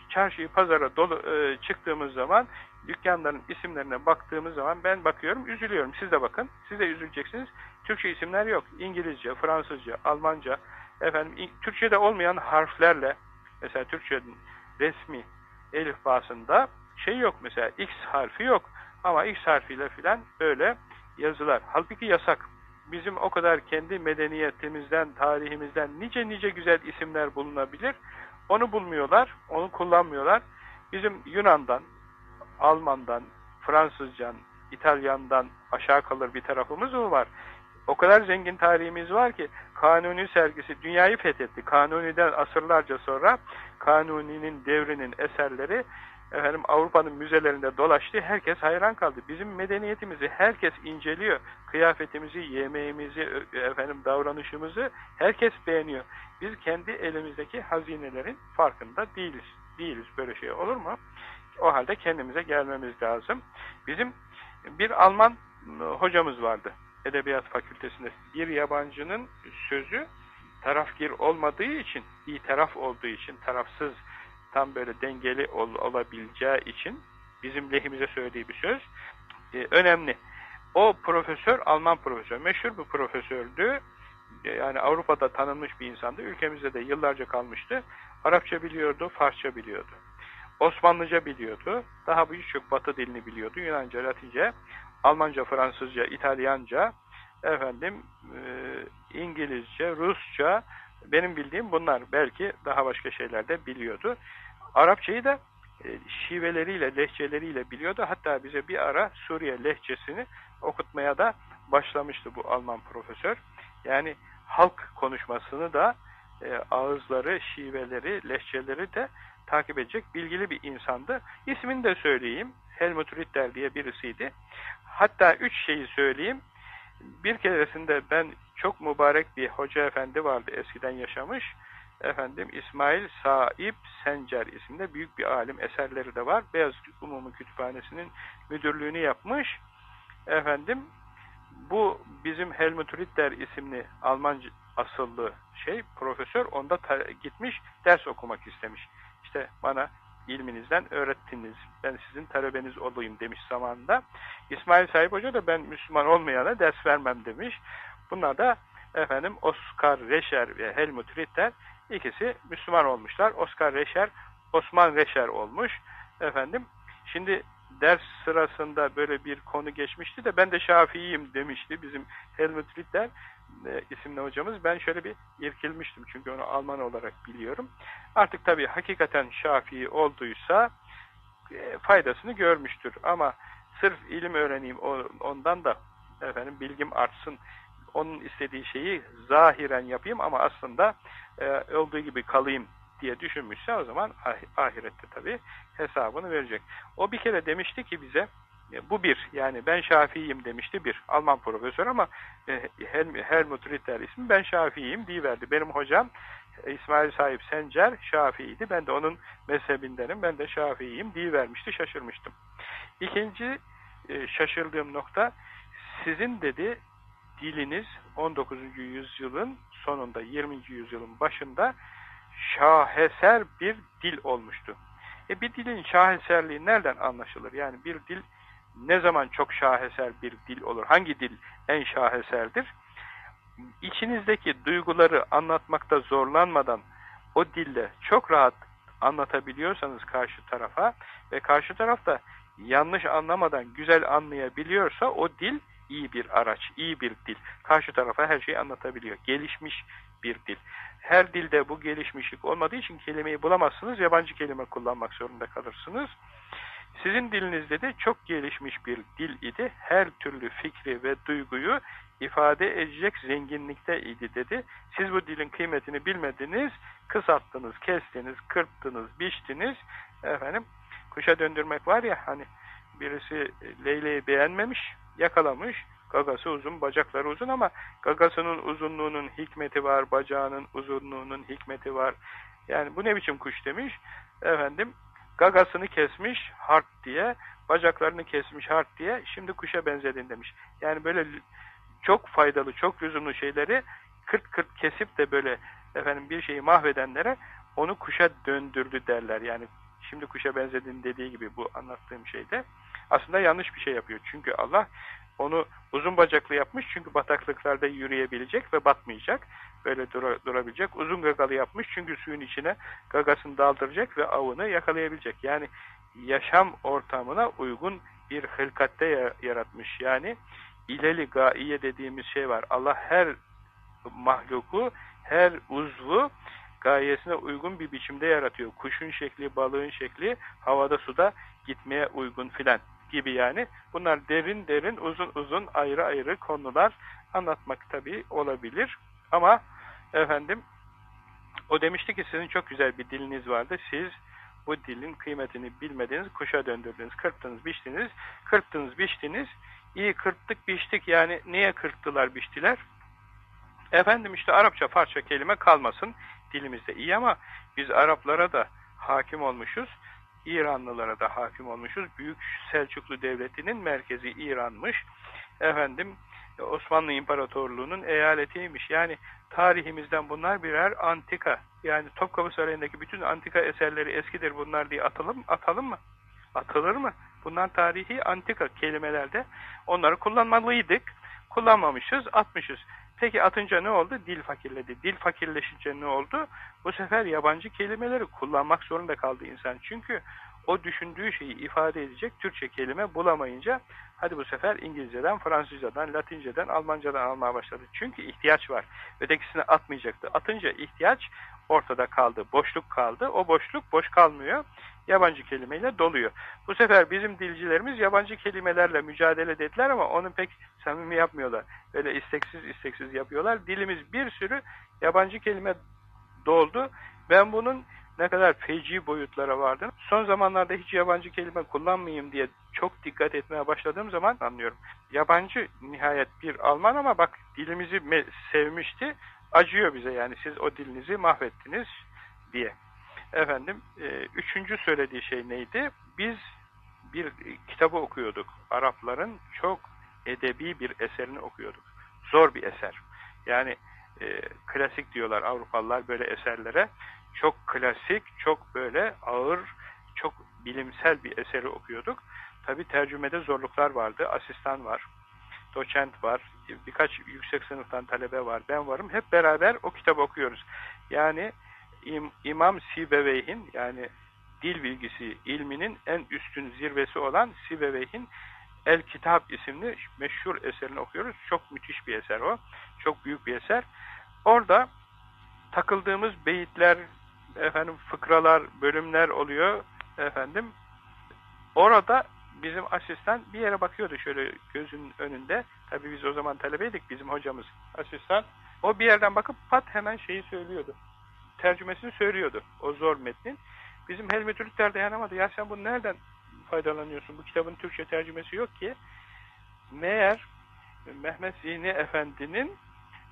çarşıyı, pazara dolu, e, çıktığımız zaman dükkanların isimlerine baktığımız zaman ben bakıyorum, üzülüyorum. Siz de bakın, siz de üzüleceksiniz. Türkçe isimler yok. İngilizce, Fransızca, Almanca, efendim Türkçe'de olmayan harflerle, mesela Türkçe'nin resmi elif basında şey yok mesela, X harfi yok. Ama X harfiyle filan böyle yazılar. Halbuki yasak. Bizim o kadar kendi medeniyetimizden, tarihimizden nice nice güzel isimler bulunabilir. Onu bulmuyorlar, onu kullanmıyorlar. Bizim Yunan'dan, Alman'dan, Fransızcan, İtalyan'dan aşağı kalır bir tarafımız mı var? O kadar zengin tarihimiz var ki Kanuni sergisi dünyayı fethetti. Kanuni'den asırlarca sonra Kanuni'nin devrinin eserleri efendim Avrupa'nın müzelerinde dolaştı. Herkes hayran kaldı. Bizim medeniyetimizi herkes inceliyor. Kıyafetimizi, yemeğimizi, efendim davranışımızı herkes beğeniyor. Biz kendi elimizdeki hazinelerin farkında değiliz. Değiliz böyle şey olur mu? O halde kendimize gelmemiz lazım. Bizim bir Alman hocamız vardı. Edebiyat fakültesinde. Bir yabancının sözü tarafgir olmadığı için, iyi taraf olduğu için, tarafsız tam böyle dengeli ol, olabileceği için bizim lehimize söylediği bir söz e, önemli. O profesör, Alman profesör, meşhur bir profesördü. E, yani Avrupa'da tanınmış bir insandı. Ülkemizde de yıllarca kalmıştı. Arapça biliyordu, Farsça biliyordu. Osmanlıca biliyordu. Daha birçok batı dilini biliyordu. Yunanca, Latince, Almanca, Fransızca, İtalyanca, efendim e, İngilizce, Rusça, benim bildiğim bunlar. Belki daha başka şeyler de biliyordu. Arapçayı da e, şiveleriyle, lehçeleriyle biliyordu. Hatta bize bir ara Suriye lehçesini okutmaya da başlamıştı bu Alman profesör. Yani halk konuşmasını da e, ağızları, şiveleri, lehçeleri de takip edecek bilgili bir insandı. İsmini de söyleyeyim. Helmut Ritter diye birisiydi. Hatta üç şeyi söyleyeyim. Bir keresinde ben çok mübarek bir hoca efendi vardı eskiden yaşamış. Efendim İsmail Saip Sencer isimde büyük bir alim eserleri de var. Beyaz Umumi Kütüphanesi'nin müdürlüğünü yapmış. Efendim bu bizim Helmut Ritter isimli Alman asıllı şey profesör onda gitmiş ders okumak istemiş. İşte bana ilminizden öğrettiniz. Ben sizin talebeniz olayım demiş zamanında. İsmail Sahip Hoca da ben Müslüman olmayana ders vermem demiş. Bunlar da efendim Oscar Reşer ve Helmut Ritter ikisi Müslüman olmuşlar. Oscar Reşer Osman Reşer olmuş. Efendim şimdi ders sırasında böyle bir konu geçmişti de ben de Şafii'yim demişti bizim Helmut Ritter isimli hocamız. Ben şöyle bir irkilmiştim çünkü onu Alman olarak biliyorum. Artık tabii hakikaten Şafii olduysa e, faydasını görmüştür ama sırf ilim öğreneyim ondan da efendim bilgim artsın onun istediği şeyi zahiren yapayım ama aslında e, olduğu gibi kalayım diye düşünmüşse o zaman ah, ahirette tabii hesabını verecek. O bir kere demişti ki bize e, bu bir yani ben Şafii'yim demişti bir Alman profesör ama e, Helmut Ritter ismi ben Şafii'yim verdi. Benim hocam e, İsmail Sahip Sencer Şafii'ydi. Ben de onun mezhebindenim. Ben de Şafii'yim vermişti. Şaşırmıştım. İkinci şaşırdığım nokta sizin dedi diliniz 19. yüzyılın sonunda 20. yüzyılın başında şaheser bir dil olmuştu. E bir dilin şaheserliği nereden anlaşılır? Yani bir dil ne zaman çok şaheser bir dil olur? Hangi dil en şaheserdir? İçinizdeki duyguları anlatmakta zorlanmadan o dille çok rahat anlatabiliyorsanız karşı tarafa ve karşı tarafta yanlış anlamadan güzel anlayabiliyorsa o dil iyi bir araç, iyi bir dil. Karşı tarafa her şeyi anlatabiliyor. Gelişmiş bir dil. Her dilde bu gelişmişlik olmadığı için kelimeyi bulamazsınız, yabancı kelime kullanmak zorunda kalırsınız. Sizin dilinizde de çok gelişmiş bir dil idi. Her türlü fikri ve duyguyu ifade edecek zenginlikte idi dedi. Siz bu dilin kıymetini bilmediniz, kısalttınız, kestiniz, kırptınız, biçtiniz. Efendim, kuşa döndürmek var ya hani birisi Leyla'yı beğenmemiş, yakalamış, gagası uzun, bacakları uzun ama gagasının uzunluğunun hikmeti var, bacağının uzunluğunun hikmeti var. Yani bu ne biçim kuş demiş. Efendim gagasını kesmiş hart diye, bacaklarını kesmiş hart diye, şimdi kuşa benzedin demiş. Yani böyle çok faydalı, çok lüzumlu şeyleri kırt kırt kesip de böyle efendim bir şeyi mahvedenlere onu kuşa döndürdü derler. Yani şimdi kuşa benzedin dediği gibi bu anlattığım şeyde aslında yanlış bir şey yapıyor. Çünkü Allah onu uzun bacaklı yapmış çünkü bataklıklarda yürüyebilecek ve batmayacak. Böyle dura, durabilecek. Uzun gagalı yapmış çünkü suyun içine gagasını daldıracak ve avını yakalayabilecek. Yani yaşam ortamına uygun bir hılkatte yaratmış. Yani ileli gaiye dediğimiz şey var. Allah her mahluku, her uzvu gayesine uygun bir biçimde yaratıyor. Kuşun şekli, balığın şekli havada suda gitmeye uygun filan gibi yani. Bunlar derin derin, uzun uzun, ayrı ayrı konular anlatmak tabii olabilir. Ama efendim o demişti ki sizin çok güzel bir diliniz vardı. Siz bu dilin kıymetini bilmediniz, kuşa döndürdünüz, kırptınız, biçtiniz, kırptınız, biçtiniz. İyi kırptık, biçtik yani niye kırptılar, biçtiler? Efendim işte Arapça, Farsça kelime kalmasın dilimizde iyi ama biz Araplara da hakim olmuşuz. İranlılara da hakim olmuşuz. Büyük Selçuklu Devleti'nin merkezi İran'mış. Efendim Osmanlı İmparatorluğu'nun eyaletiymiş. Yani tarihimizden bunlar birer antika. Yani Topkapı Sarayı'ndaki bütün antika eserleri eskidir bunlar diye atalım, atalım mı? Atılır mı? Bunlar tarihi antika kelimelerde. Onları kullanmalıydık. Kullanmamışız, atmışız. Peki atınca ne oldu? Dil fakirledi. Dil fakirleşince ne oldu? Bu sefer yabancı kelimeleri kullanmak zorunda kaldı insan. Çünkü o düşündüğü şeyi ifade edecek Türkçe kelime bulamayınca hadi bu sefer İngilizceden, Fransızcadan, Latinceden, Almancadan almaya başladı. Çünkü ihtiyaç var. Ötekisini atmayacaktı. Atınca ihtiyaç ortada kaldı. Boşluk kaldı. O boşluk boş kalmıyor. Yabancı kelimeyle doluyor. Bu sefer bizim dilcilerimiz yabancı kelimelerle mücadele ettiler ama onu pek samimi yapmıyorlar. Böyle isteksiz isteksiz yapıyorlar. Dilimiz bir sürü yabancı kelime doldu. Ben bunun ne kadar feci boyutlara vardı. Son zamanlarda hiç yabancı kelime kullanmayayım diye çok dikkat etmeye başladığım zaman anlıyorum. Yabancı nihayet bir Alman ama bak dilimizi sevmişti, acıyor bize yani siz o dilinizi mahvettiniz diye. Efendim, e, üçüncü söylediği şey neydi? Biz bir kitabı okuyorduk. Arapların çok edebi bir eserini okuyorduk. Zor bir eser. Yani e, klasik diyorlar Avrupalılar böyle eserlere. Çok klasik, çok böyle ağır, çok bilimsel bir eseri okuyorduk. Tabi tercümede zorluklar vardı. Asistan var, doçent var, birkaç yüksek sınıftan talebe var, ben varım. Hep beraber o kitabı okuyoruz. Yani İm İmam Sibeveyh'in yani dil bilgisi ilminin en üstün zirvesi olan Sibeveyh'in El Kitap isimli meşhur eserini okuyoruz. Çok müthiş bir eser o. Çok büyük bir eser. Orada takıldığımız beyitler, efendim fıkralar, bölümler oluyor efendim. Orada bizim asistan bir yere bakıyordu şöyle gözünün önünde. Tabii biz o zaman talebeydik bizim hocamız asistan. O bir yerden bakıp pat hemen şeyi söylüyordu. Tercümesini söylüyordu o zor metnin. Bizim Helmi Türkler dayanamadı. Ya sen bunu nereden faydalanıyorsun? Bu kitabın Türkçe tercümesi yok ki. Meğer Mehmet Zihni Efendi'nin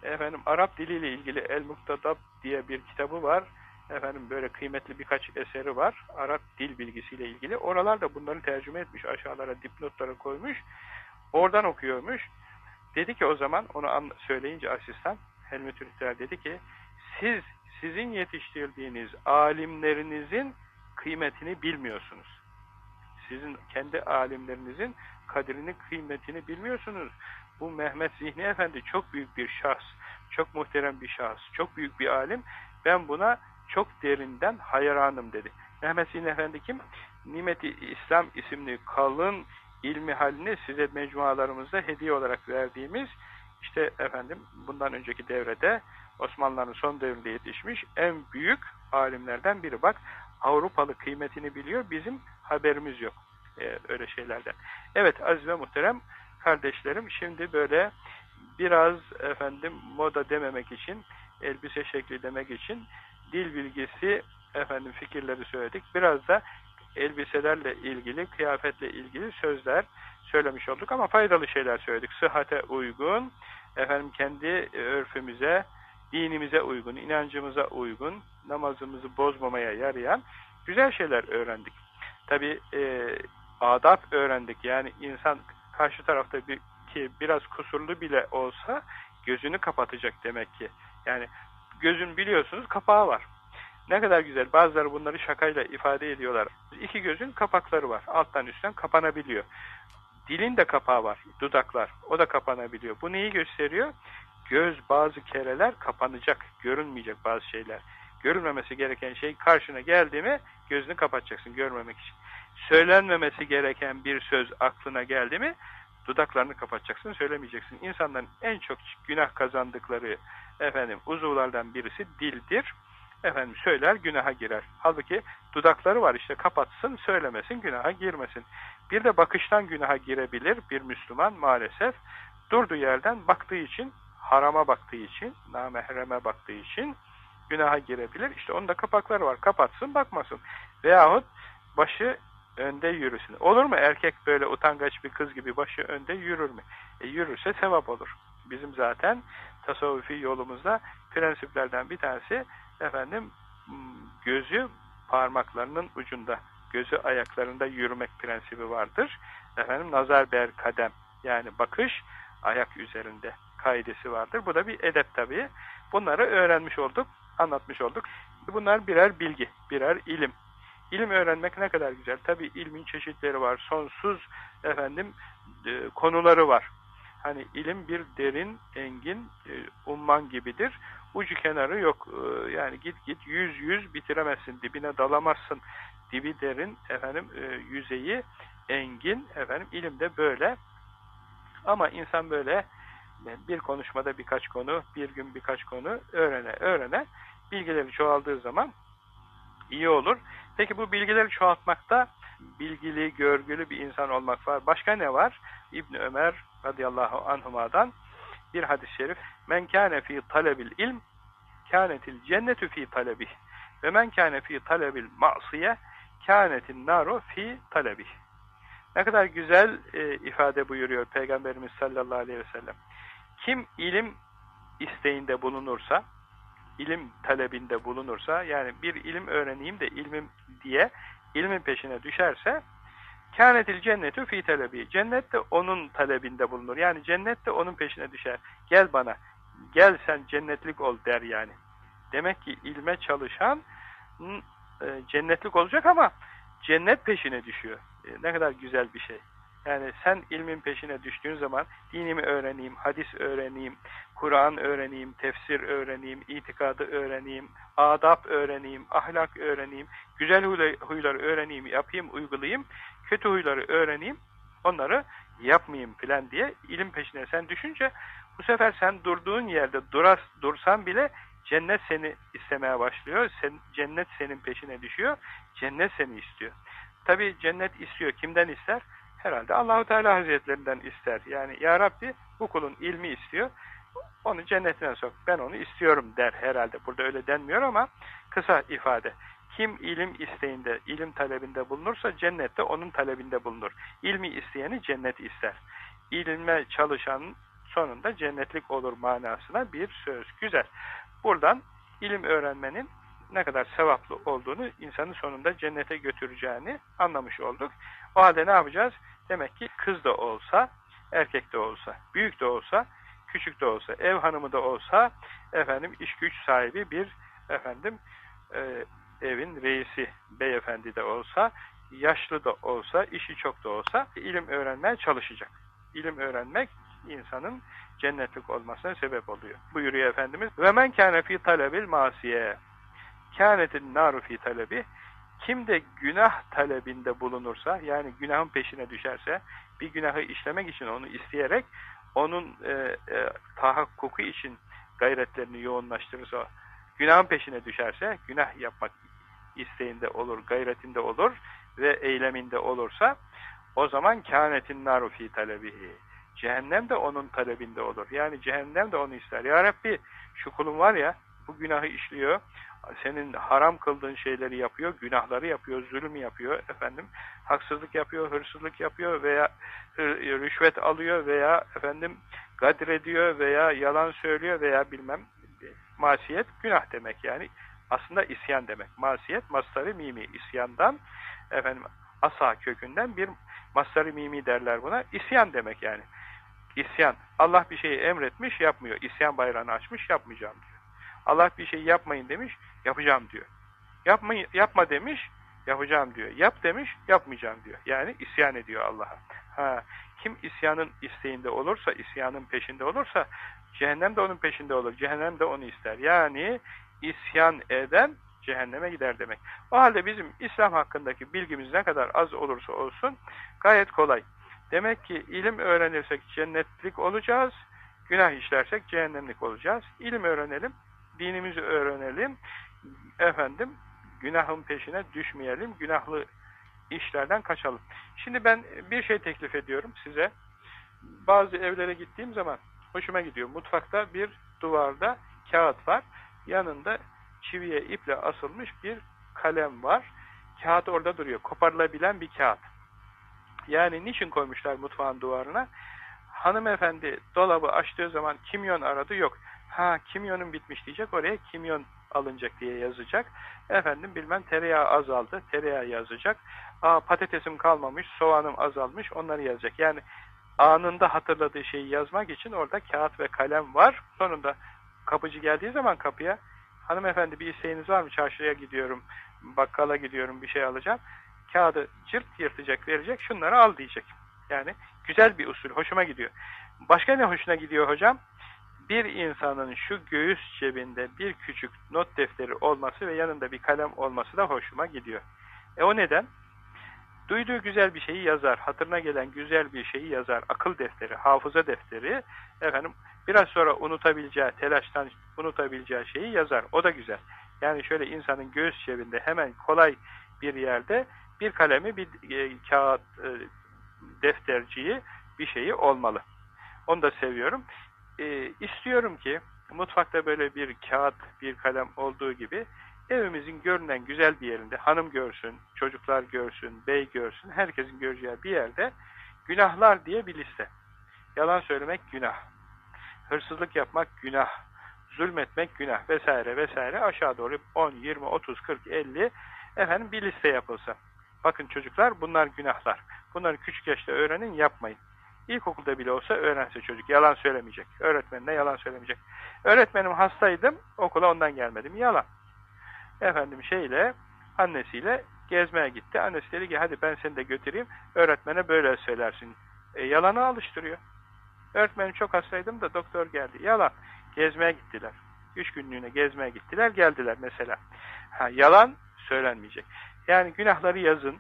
efendim Arap diliyle ilgili El Muktadab diye bir kitabı var. Efendim böyle kıymetli birkaç eseri var. Arap dil bilgisiyle ilgili. Oralarda bunları tercüme etmiş. Aşağılara dipnotlara koymuş. Oradan okuyormuş. Dedi ki o zaman onu söyleyince asistan Helmut Ülker dedi ki siz sizin yetiştirdiğiniz alimlerinizin kıymetini bilmiyorsunuz. Sizin kendi alimlerinizin kadrini, kıymetini bilmiyorsunuz. Bu Mehmet Zihni Efendi çok büyük bir şahs, çok muhterem bir şahs, çok büyük bir alim. Ben buna çok derinden hayranım dedi. Mehmet Zihni Efendi kim? Nimeti İslam isimli kalın ilmi halini size mecmualarımızda hediye olarak verdiğimiz işte efendim bundan önceki devrede Osmanlıların son devrinde yetişmiş en büyük alimlerden biri. Bak Avrupalı kıymetini biliyor, bizim haberimiz yok ee, öyle şeylerden. Evet aziz ve muhterem kardeşlerim şimdi böyle biraz efendim moda dememek için, elbise şekli demek için dil bilgisi efendim fikirleri söyledik. Biraz da elbiselerle ilgili, kıyafetle ilgili sözler söylemiş olduk ama faydalı şeyler söyledik. Sıhhate uygun, efendim kendi örfümüze, dinimize uygun, inancımıza uygun, namazımızı bozmamaya yarayan güzel şeyler öğrendik. Tabi e, adap öğrendik. Yani insan karşı tarafta bir, ki biraz kusurlu bile olsa gözünü kapatacak demek ki. Yani gözün biliyorsunuz kapağı var. Ne kadar güzel. Bazıları bunları şakayla ifade ediyorlar. İki gözün kapakları var. Alttan üstten kapanabiliyor. Dilin de kapağı var. Dudaklar. O da kapanabiliyor. Bu neyi gösteriyor? Göz bazı kereler kapanacak. Görünmeyecek bazı şeyler. Görünmemesi gereken şey karşına geldi mi gözünü kapatacaksın görmemek için. Söylenmemesi gereken bir söz aklına geldi mi dudaklarını kapatacaksın, söylemeyeceksin. İnsanların en çok günah kazandıkları efendim uzuvlardan birisi dildir. Efendim söyler günaha girer. Halbuki dudakları var işte kapatsın, söylemesin, günaha girmesin. Bir de bakıştan günaha girebilir bir Müslüman maalesef. Durduğu yerden baktığı için, harama baktığı için, namahreme baktığı için günaha girebilir. İşte onun da kapakları var. Kapatsın, bakmasın. Veyahut başı önde yürüsün. Olur mu erkek böyle utangaç bir kız gibi başı önde yürür mü? E, yürürse sevap olur. Bizim zaten tasavvufi yolumuzda prensiplerden bir tanesi efendim gözü parmaklarının ucunda, gözü ayaklarında yürümek prensibi vardır. Efendim nazar ber kadem yani bakış ayak üzerinde kaidesi vardır. Bu da bir edep tabii. Bunları öğrenmiş olduk, anlatmış olduk. Bunlar birer bilgi, birer ilim. İlim öğrenmek ne kadar güzel. Tabii ilmin çeşitleri var. Sonsuz efendim e, konuları var. Hani ilim bir derin, engin, e, umman gibidir. Ucu kenarı yok. E, yani git git yüz yüz bitiremezsin. Dibine dalamazsın. Dibi derin, efendim e, yüzeyi engin. Efendim ilim de böyle. Ama insan böyle bir konuşmada birkaç konu, bir gün birkaç konu öğrene öğrene bilgileri çoğaldığı zaman iyi olur. Peki bu bilgileri çoğaltmakta bilgili, görgülü bir insan olmak var. Başka ne var? İbn Ömer radıyallahu anhuma'dan bir hadis-i şerif. Men kâne fî talebil ilm kânetil cennetu fî talebih. Ve men kâne fî talebil ma'siye kânetin naru fi talebi. Ne kadar güzel e, ifade buyuruyor Peygamberimiz sallallahu aleyhi ve sellem. Kim ilim isteğinde bulunursa, ilim talebinde bulunursa, yani bir ilim öğreneyim de ilmim diye ilmin peşine düşerse, kânetil cennetu fi talebi. Cennet de onun talebinde bulunur. Yani cennet de onun peşine düşer. Gel bana, gel sen cennetlik ol der yani. Demek ki ilme çalışan e, cennetlik olacak ama cennet peşine düşüyor. E, ne kadar güzel bir şey. Yani sen ilmin peşine düştüğün zaman dinimi öğreneyim, hadis öğreneyim, Kur'an öğreneyim, tefsir öğreneyim, itikadı öğreneyim, adab öğreneyim, ahlak öğreneyim, güzel huyları öğreneyim, yapayım, uygulayayım, kötü huyları öğreneyim, onları yapmayayım filan diye ilim peşine sen düşünce bu sefer sen durduğun yerde duras, dursan bile cennet seni istemeye başlıyor, sen, cennet senin peşine düşüyor, cennet seni istiyor. Tabi cennet istiyor. Kimden ister? Herhalde Allahu Teala Hazretlerinden ister. Yani Ya Rabbi bu kulun ilmi istiyor. Onu cennetine sok. Ben onu istiyorum der herhalde. Burada öyle denmiyor ama kısa ifade. Kim ilim isteğinde, ilim talebinde bulunursa cennette onun talebinde bulunur. İlmi isteyeni cennet ister. İlme çalışan sonunda cennetlik olur manasına bir söz. Güzel. Buradan ilim öğrenmenin ne kadar sevaplı olduğunu insanın sonunda cennete götüreceğini anlamış olduk. O halde ne yapacağız? Demek ki kız da olsa, erkek de olsa, büyük de olsa, küçük de olsa, ev hanımı da olsa, efendim iş güç sahibi bir efendim e, evin reisi, beyefendi de olsa, yaşlı da olsa, işi çok da olsa ilim öğrenmeye çalışacak. İlim öğrenmek insanın cennetlik olmasına sebep oluyor. Buyuruyor Efendimiz. Ve men kâne fî talebil masiye kânetin nâru fî talebi kim de günah talebinde bulunursa, yani günahın peşine düşerse, bir günahı işlemek için onu isteyerek, onun e, e, tahakkuku için gayretlerini yoğunlaştırırsa, günahın peşine düşerse, günah yapmak isteğinde olur, gayretinde olur ve eyleminde olursa, o zaman kânetin naru fî talebihi. Cehennem de onun talebinde olur. Yani cehennem de onu ister. Ya Rabbi şu kulum var ya, bu günahı işliyor, senin haram kıldığın şeyleri yapıyor, günahları yapıyor, zulüm yapıyor, efendim haksızlık yapıyor, hırsızlık yapıyor veya rüşvet alıyor veya efendim gadrediyor veya yalan söylüyor veya bilmem masiyet günah demek yani aslında isyan demek. Masiyet mastarı mimi isyandan efendim asa kökünden bir mastarı mimi derler buna. isyan demek yani. İsyan. Allah bir şeyi emretmiş yapmıyor. İsyan bayrağını açmış yapmayacağım diyor. Allah bir şey yapmayın demiş yapacağım diyor. Yapma, yapma demiş, yapacağım diyor. Yap demiş, yapmayacağım diyor. Yani isyan ediyor Allah'a. Ha, kim isyanın isteğinde olursa, isyanın peşinde olursa, cehennem de onun peşinde olur. Cehennem de onu ister. Yani isyan eden cehenneme gider demek. O halde bizim İslam hakkındaki bilgimiz ne kadar az olursa olsun gayet kolay. Demek ki ilim öğrenirsek cennetlik olacağız, günah işlersek cehennemlik olacağız. İlim öğrenelim, dinimizi öğrenelim, efendim günahın peşine düşmeyelim, günahlı işlerden kaçalım. Şimdi ben bir şey teklif ediyorum size. Bazı evlere gittiğim zaman hoşuma gidiyor. Mutfakta bir duvarda kağıt var. Yanında çiviye iple asılmış bir kalem var. Kağıt orada duruyor. Koparılabilen bir kağıt. Yani niçin koymuşlar mutfağın duvarına? Hanımefendi dolabı açtığı zaman kimyon aradı yok. Ha kimyonun bitmiş diyecek oraya kimyon alınacak diye yazacak. Efendim bilmem tereyağı azaldı, tereyağı yazacak. Aa patatesim kalmamış, soğanım azalmış, onları yazacak. Yani anında hatırladığı şeyi yazmak için orada kağıt ve kalem var. Sonunda kapıcı geldiği zaman kapıya hanımefendi bir isteğiniz var mı? Çarşıya gidiyorum, bakkala gidiyorum, bir şey alacağım. Kağıdı cırt yırtacak, verecek, şunları al diyecek. Yani güzel bir usul, hoşuma gidiyor. Başka ne hoşuna gidiyor hocam? Bir insanın şu göğüs cebinde bir küçük not defteri olması ve yanında bir kalem olması da hoşuma gidiyor. E o neden? Duyduğu güzel bir şeyi yazar, hatırına gelen güzel bir şeyi yazar. Akıl defteri, hafıza defteri, efendim biraz sonra unutabileceği, telaştan unutabileceği şeyi yazar. O da güzel. Yani şöyle insanın göğüs cebinde hemen kolay bir yerde bir kalemi, bir e, kağıt e, defterciyi, bir şeyi olmalı. Onu da seviyorum e, istiyorum ki mutfakta böyle bir kağıt, bir kalem olduğu gibi evimizin görünen güzel bir yerinde hanım görsün, çocuklar görsün, bey görsün, herkesin göreceği bir yerde günahlar diye bir liste. Yalan söylemek günah. Hırsızlık yapmak günah. Zulmetmek günah vesaire vesaire aşağı doğru 10, 20, 30, 40, 50 efendim bir liste yapılsa. Bakın çocuklar bunlar günahlar. Bunları küçük yaşta öğrenin yapmayın. İlkokulda bile olsa öğrense çocuk. Yalan söylemeyecek. Öğretmenine yalan söylemeyecek. Öğretmenim hastaydım, okula ondan gelmedim. Yalan. Efendim şeyle, annesiyle gezmeye gitti. Annesi dedi ki hadi ben seni de götüreyim. Öğretmene böyle söylersin. E, yalanı alıştırıyor. Öğretmenim çok hastaydım da doktor geldi. Yalan. Gezmeye gittiler. Üç günlüğüne gezmeye gittiler, geldiler mesela. Ha, yalan söylenmeyecek. Yani günahları yazın,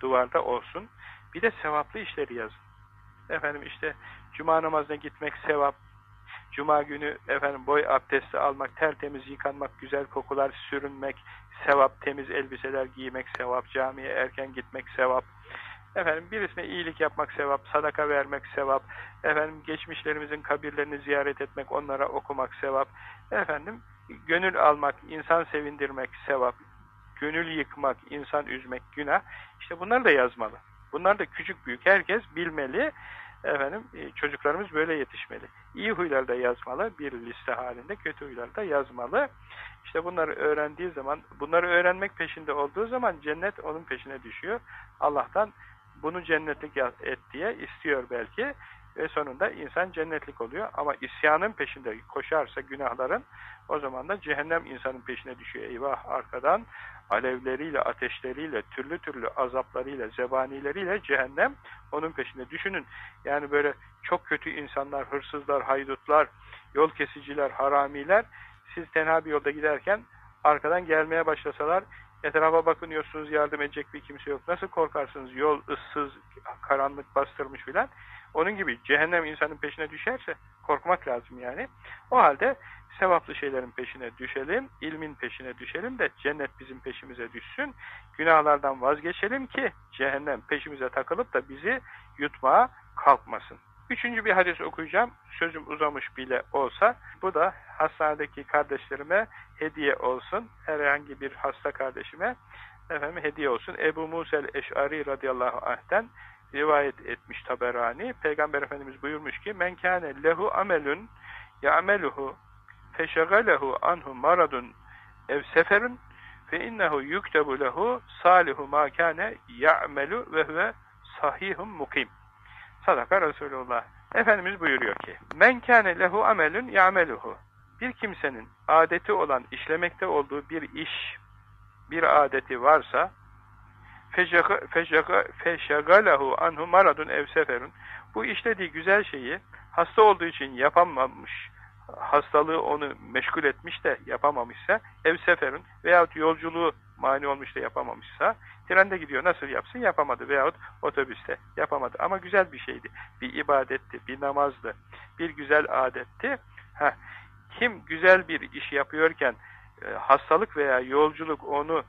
duvarda olsun. Bir de sevaplı işleri yazın. Efendim işte cuma namazına gitmek sevap. Cuma günü efendim boy abdesti almak, tertemiz yıkanmak, güzel kokular sürünmek, sevap, temiz elbiseler giymek sevap, camiye erken gitmek sevap. Efendim birisine iyilik yapmak sevap, sadaka vermek sevap, efendim geçmişlerimizin kabirlerini ziyaret etmek, onlara okumak sevap, efendim gönül almak, insan sevindirmek sevap, gönül yıkmak, insan üzmek günah. İşte bunları da yazmalı. Bunlar da küçük büyük herkes bilmeli. Efendim e, çocuklarımız böyle yetişmeli. İyi huyları da yazmalı bir liste halinde, kötü huyları da yazmalı. İşte bunları öğrendiği zaman, bunları öğrenmek peşinde olduğu zaman cennet onun peşine düşüyor. Allah'tan bunu cennetlik et diye istiyor belki ve sonunda insan cennetlik oluyor. Ama isyanın peşinde koşarsa günahların o zaman da cehennem insanın peşine düşüyor. Eyvah arkadan alevleriyle, ateşleriyle, türlü türlü azaplarıyla, zebanileriyle cehennem onun peşinde. Düşünün yani böyle çok kötü insanlar, hırsızlar, haydutlar, yol kesiciler, haramiler siz tenha bir yolda giderken arkadan gelmeye başlasalar etrafa bakınıyorsunuz yardım edecek bir kimse yok. Nasıl korkarsınız yol ıssız, karanlık bastırmış filan. Onun gibi cehennem insanın peşine düşerse korkmak lazım yani. O halde sevaplı şeylerin peşine düşelim, ilmin peşine düşelim de cennet bizim peşimize düşsün. Günahlardan vazgeçelim ki cehennem peşimize takılıp da bizi yutmaya kalkmasın. Üçüncü bir hadis okuyacağım. Sözüm uzamış bile olsa bu da hastanedeki kardeşlerime hediye olsun. Herhangi bir hasta kardeşime efendim hediye olsun. Ebu Musel Eş'ari radıyallahu anh'ten rivayet etmiş Taberani. Peygamber Efendimiz buyurmuş ki men kâne lehu amelun ya'meluhu feşegalehu anhu maradun ev seferun fe innehu yuktebu lehu salihu ma kâne ya'melu ve huve sahihun mukim. Sadaka Resulullah. Efendimiz buyuruyor ki men kâne lehu amelun ya'meluhu bir kimsenin adeti olan işlemekte olduğu bir iş bir adeti varsa feşagalahu anhu maradun ev seferun bu işlediği güzel şeyi hasta olduğu için yapamamış hastalığı onu meşgul etmiş de yapamamışsa, ev seferin veyahut yolculuğu mani olmuş da yapamamışsa, trende gidiyor nasıl yapsın yapamadı veyahut otobüste yapamadı. Ama güzel bir şeydi, bir ibadetti, bir namazdı, bir güzel adetti. Heh, kim güzel bir iş yapıyorken e, hastalık veya yolculuk onu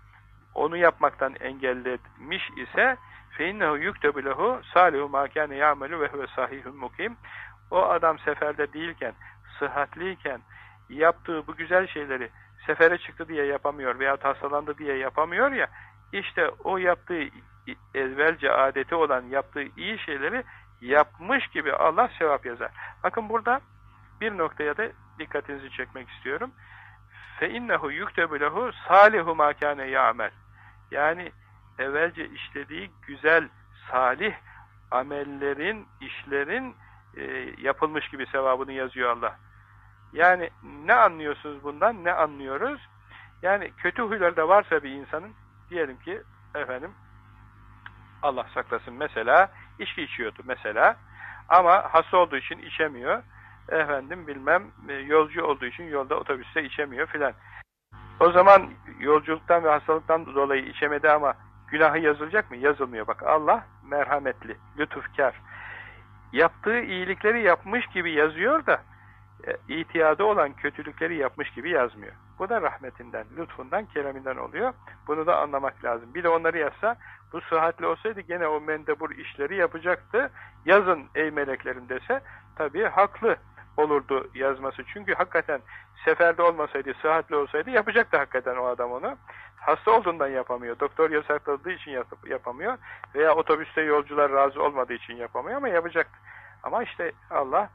onu yapmaktan engellemiş ise feinnehu yuktebulehu salihu ma kâne ya'melu ve huve sahihun mukim o adam seferde değilken sıhhatliyken yaptığı bu güzel şeyleri sefere çıktı diye yapamıyor veya hastalandı diye yapamıyor ya işte o yaptığı evvelce adeti olan yaptığı iyi şeyleri yapmış gibi Allah sevap yazar. Bakın burada bir noktaya da dikkatinizi çekmek istiyorum. Fe innehu yuktebu lehu salihu ma kane ya'mel. Yani evvelce işlediği güzel, salih amellerin, işlerin e, yapılmış gibi sevabını yazıyor Allah. Yani ne anlıyorsunuz bundan? Ne anlıyoruz? Yani kötü huyları da varsa bir insanın, diyelim ki efendim Allah saklasın mesela içki içiyordu mesela ama hasta olduğu için içemiyor. Efendim bilmem e, yolcu olduğu için yolda otobüste içemiyor filan. O zaman yolculuktan ve hastalıktan dolayı içemedi ama günahı yazılacak mı? Yazılmıyor. Bak Allah merhametli, lütufkar. Yaptığı iyilikleri yapmış gibi yazıyor da itiyadı olan kötülükleri yapmış gibi yazmıyor. Bu da rahmetinden, lütfundan, kereminden oluyor. Bunu da anlamak lazım. Bir de onları yazsa, bu sıhhatli olsaydı gene o mendebur işleri yapacaktı. Yazın ey meleklerim dese, tabii haklı. olurdu yazması. Çünkü hakikaten seferde olmasaydı, sıhhatli olsaydı yapacaktı hakikaten o adam onu. Hasta olduğundan yapamıyor. Doktor yasakladığı için yapamıyor. Veya otobüste yolcular razı olmadığı için yapamıyor ama yapacaktı. Ama işte Allah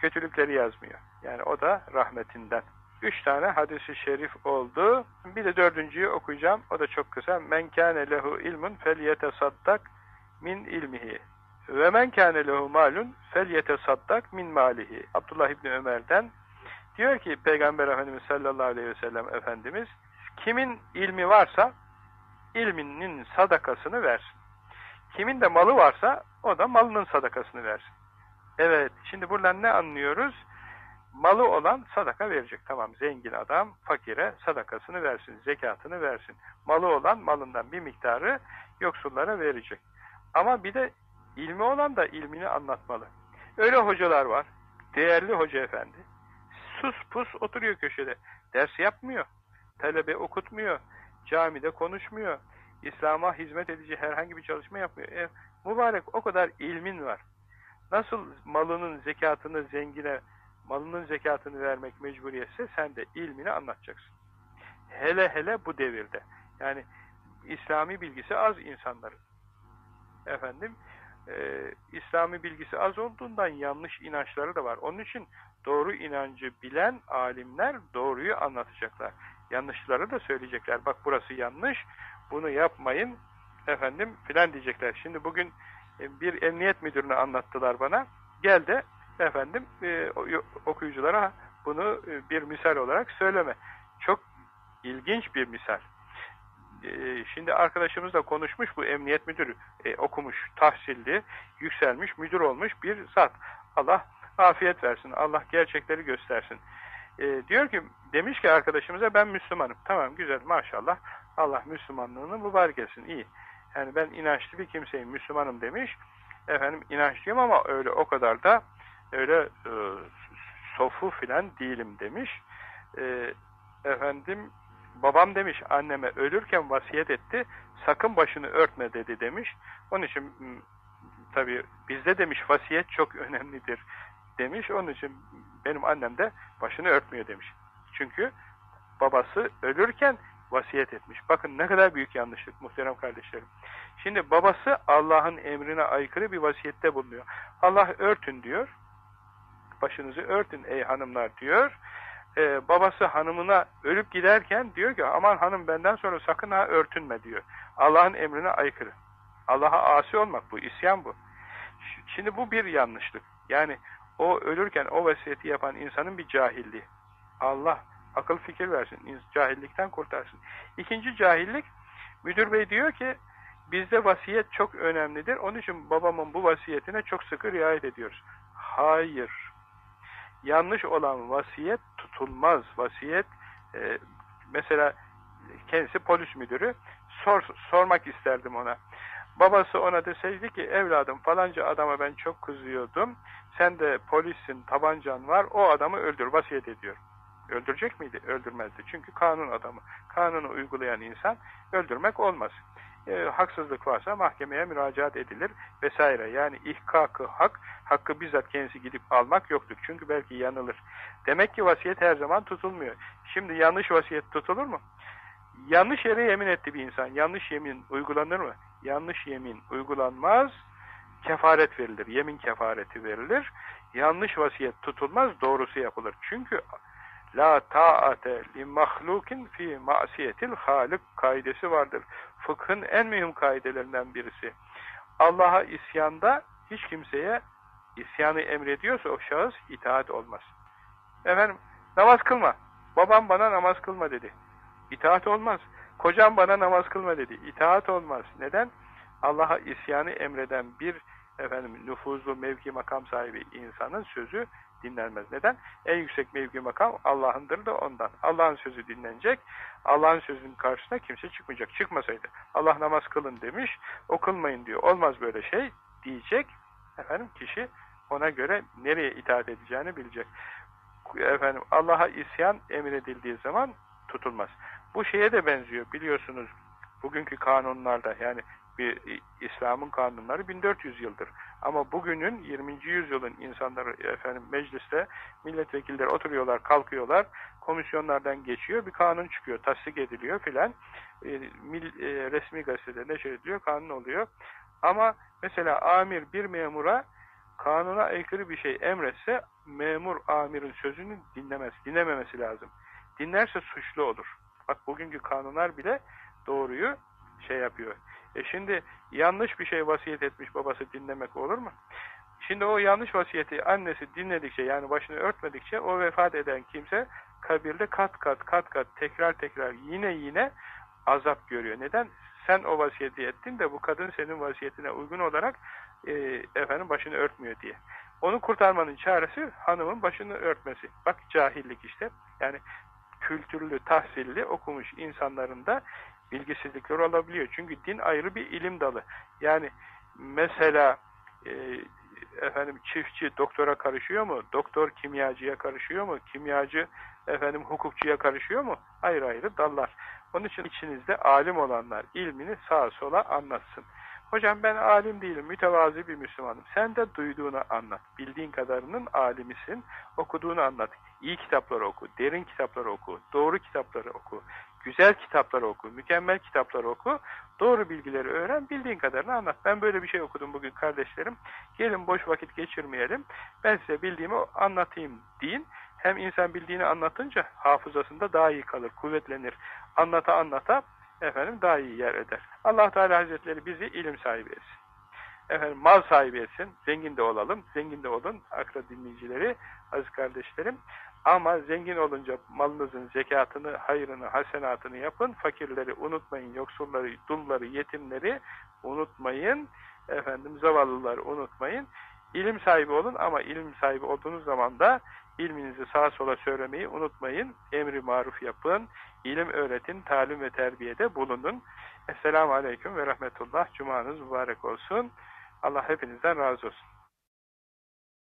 kötülükleri yazmıyor. Yani o da rahmetinden. Üç tane hadisi şerif oldu. Bir de dördüncüyü okuyacağım. O da çok kısa. Men kâne lehu ilmun fel yetesaddak min ilmihi. Ve men kâne lehu malun fel yetesaddak min malihi. Abdullah İbni Ömer'den diyor ki Peygamber Efendimiz sallallahu aleyhi ve sellem Efendimiz kimin ilmi varsa ilminin sadakasını versin. Kimin de malı varsa o da malının sadakasını versin. Evet, şimdi buradan ne anlıyoruz? Malı olan sadaka verecek. Tamam, zengin adam fakire sadakasını versin, zekatını versin. Malı olan malından bir miktarı yoksullara verecek. Ama bir de ilmi olan da ilmini anlatmalı. Öyle hocalar var, değerli hoca efendi. Sus pus oturuyor köşede. Ders yapmıyor, talebe okutmuyor, camide konuşmuyor, İslam'a hizmet edici herhangi bir çalışma yapmıyor. E, mübarek o kadar ilmin var. Nasıl malının zekatını zengine, malının zekatını vermek mecburiyetse sen de ilmini anlatacaksın. Hele hele bu devirde. Yani İslami bilgisi az insanların. Efendim, e, İslami bilgisi az olduğundan yanlış inançları da var. Onun için doğru inancı bilen alimler doğruyu anlatacaklar. Yanlışları da söyleyecekler. Bak burası yanlış, bunu yapmayın efendim filan diyecekler. Şimdi bugün bir emniyet müdürünü anlattılar bana. Gel de efendim e, okuyuculara bunu e, bir misal olarak söyleme. Çok ilginç bir misal. E, şimdi arkadaşımızla konuşmuş bu emniyet müdürü e, okumuş, tahsilli, yükselmiş, müdür olmuş bir zat. Allah afiyet versin, Allah gerçekleri göstersin. E, diyor ki, demiş ki arkadaşımıza ben Müslümanım. Tamam güzel maşallah. Allah Müslümanlığını mübarek etsin. iyi. Yani ben inançlı bir kimseyim, Müslümanım demiş. Efendim inançlıyım ama öyle o kadar da öyle e, sofu filan değilim demiş. E, efendim babam demiş anneme ölürken vasiyet etti. Sakın başını örtme dedi demiş. Onun için tabi bizde demiş vasiyet çok <laughs> önemlidir demiş. Onun için benim annem de başını örtmüyor demiş. Çünkü babası ölürken vasiyet etmiş. Bakın ne kadar büyük yanlışlık muhterem kardeşlerim. Şimdi babası Allah'ın emrine aykırı bir vasiyette bulunuyor. Allah örtün diyor. Başınızı örtün ey hanımlar diyor. Ee, babası hanımına ölüp giderken diyor ki aman hanım benden sonra sakın ha örtünme diyor. Allah'ın emrine aykırı. Allah'a asi olmak bu, isyan bu. Şimdi bu bir yanlışlık. Yani o ölürken o vasiyeti yapan insanın bir cahilliği. Allah akıl fikir versin, cahillikten kurtarsın. İkinci cahillik, müdür bey diyor ki, bizde vasiyet çok önemlidir, onun için babamın bu vasiyetine çok sıkı riayet ediyoruz. Hayır. Yanlış olan vasiyet tutulmaz. Vasiyet, e, mesela kendisi polis müdürü, sor, sormak isterdim ona. Babası ona deseydi ki evladım falanca adama ben çok kızıyordum. Sen de polissin, tabancan var, o adamı öldür, vasiyet ediyor. Öldürecek miydi? Öldürmezdi. Çünkü kanun adamı. Kanunu uygulayan insan öldürmek olmaz. E, haksızlık varsa mahkemeye müracaat edilir vesaire. Yani ihkakı hak, hakkı bizzat kendisi gidip almak yoktur. Çünkü belki yanılır. Demek ki vasiyet her zaman tutulmuyor. Şimdi yanlış vasiyet tutulur mu? Yanlış yere yemin etti bir insan. Yanlış yemin uygulanır mı? Yanlış yemin uygulanmaz. Kefaret verilir. Yemin kefareti verilir. Yanlış vasiyet tutulmaz. Doğrusu yapılır. Çünkü La ta'ate li mahlukin fi masiyetil halik kaidesi vardır. Fıkhın en mühim kaidelerinden birisi. Allah'a isyanda hiç kimseye isyanı emrediyorsa o şahıs itaat olmaz. Efendim namaz kılma. Babam bana namaz kılma dedi. İtaat olmaz. Kocam bana namaz kılma dedi. İtaat olmaz. Neden? Allah'a isyanı emreden bir efendim nüfuzlu mevki makam sahibi insanın sözü dinlenmez. Neden? En yüksek mevki makam Allah'ındır da ondan. Allah'ın sözü dinlenecek. Allah'ın sözünün karşısına kimse çıkmayacak. Çıkmasaydı Allah namaz kılın demiş. O kılmayın diyor. Olmaz böyle şey diyecek. Efendim kişi ona göre nereye itaat edeceğini bilecek. Efendim Allah'a isyan emredildiği zaman tutulmaz. Bu şeye de benziyor biliyorsunuz bugünkü kanunlarda yani bir İslam'ın kanunları 1400 yıldır. Ama bugünün 20. yüzyılın insanları efendim mecliste milletvekilleri oturuyorlar, kalkıyorlar, komisyonlardan geçiyor, bir kanun çıkıyor, tasdik ediliyor filan. E, e, resmi gazetede neşer ediliyor, kanun oluyor. Ama mesela amir bir memura kanuna aykırı bir şey emretse memur amirin sözünü dinlemez, dinlememesi lazım. Dinlerse suçlu olur. Bak bugünkü kanunlar bile doğruyu şey yapıyor. E şimdi yanlış bir şey vasiyet etmiş babası dinlemek olur mu? Şimdi o yanlış vasiyeti annesi dinledikçe yani başını örtmedikçe o vefat eden kimse kabirde kat kat kat kat tekrar tekrar yine yine azap görüyor. Neden? Sen o vasiyeti ettin de bu kadın senin vasiyetine uygun olarak e, efendim başını örtmüyor diye. Onu kurtarmanın çaresi hanımın başını örtmesi. Bak cahillik işte. Yani kültürlü, tahsilli, okumuş insanların da bilgisizlikler olabiliyor. Çünkü din ayrı bir ilim dalı. Yani mesela e, efendim çiftçi doktora karışıyor mu? Doktor kimyacıya karışıyor mu? Kimyacı efendim hukukçuya karışıyor mu? Ayrı ayrı dallar. Onun için içinizde alim olanlar ilmini sağa sola anlatsın. Hocam ben alim değilim, mütevazi bir Müslümanım. Sen de duyduğunu anlat. Bildiğin kadarının alimisin. Okuduğunu anlat. İyi kitapları oku, derin kitapları oku, doğru kitapları oku, güzel kitapları oku, mükemmel kitapları oku, doğru bilgileri öğren, bildiğin kadarını anlat. Ben böyle bir şey okudum bugün kardeşlerim. Gelin boş vakit geçirmeyelim. Ben size bildiğimi anlatayım deyin. Hem insan bildiğini anlatınca hafızasında daha iyi kalır, kuvvetlenir. Anlata anlata efendim daha iyi yer eder. Allah Teala Hazretleri bizi ilim sahibi etsin. Efendim mal sahibi etsin. Zengin de olalım. Zengin de olun. Akra dinleyicileri, aziz kardeşlerim. Ama zengin olunca malınızın zekatını, hayrını, hasenatını yapın. Fakirleri unutmayın. Yoksulları, dulları, yetimleri unutmayın. Efendim zavallıları unutmayın. İlim sahibi olun ama ilim sahibi olduğunuz zaman da ilminizi sağa sola söylemeyi unutmayın. Emri maruf yapın. İlim öğretin, talim ve terbiyede bulunun. Esselamu Aleyküm ve Rahmetullah. Cumanız mübarek olsun. Allah hepinizden razı olsun.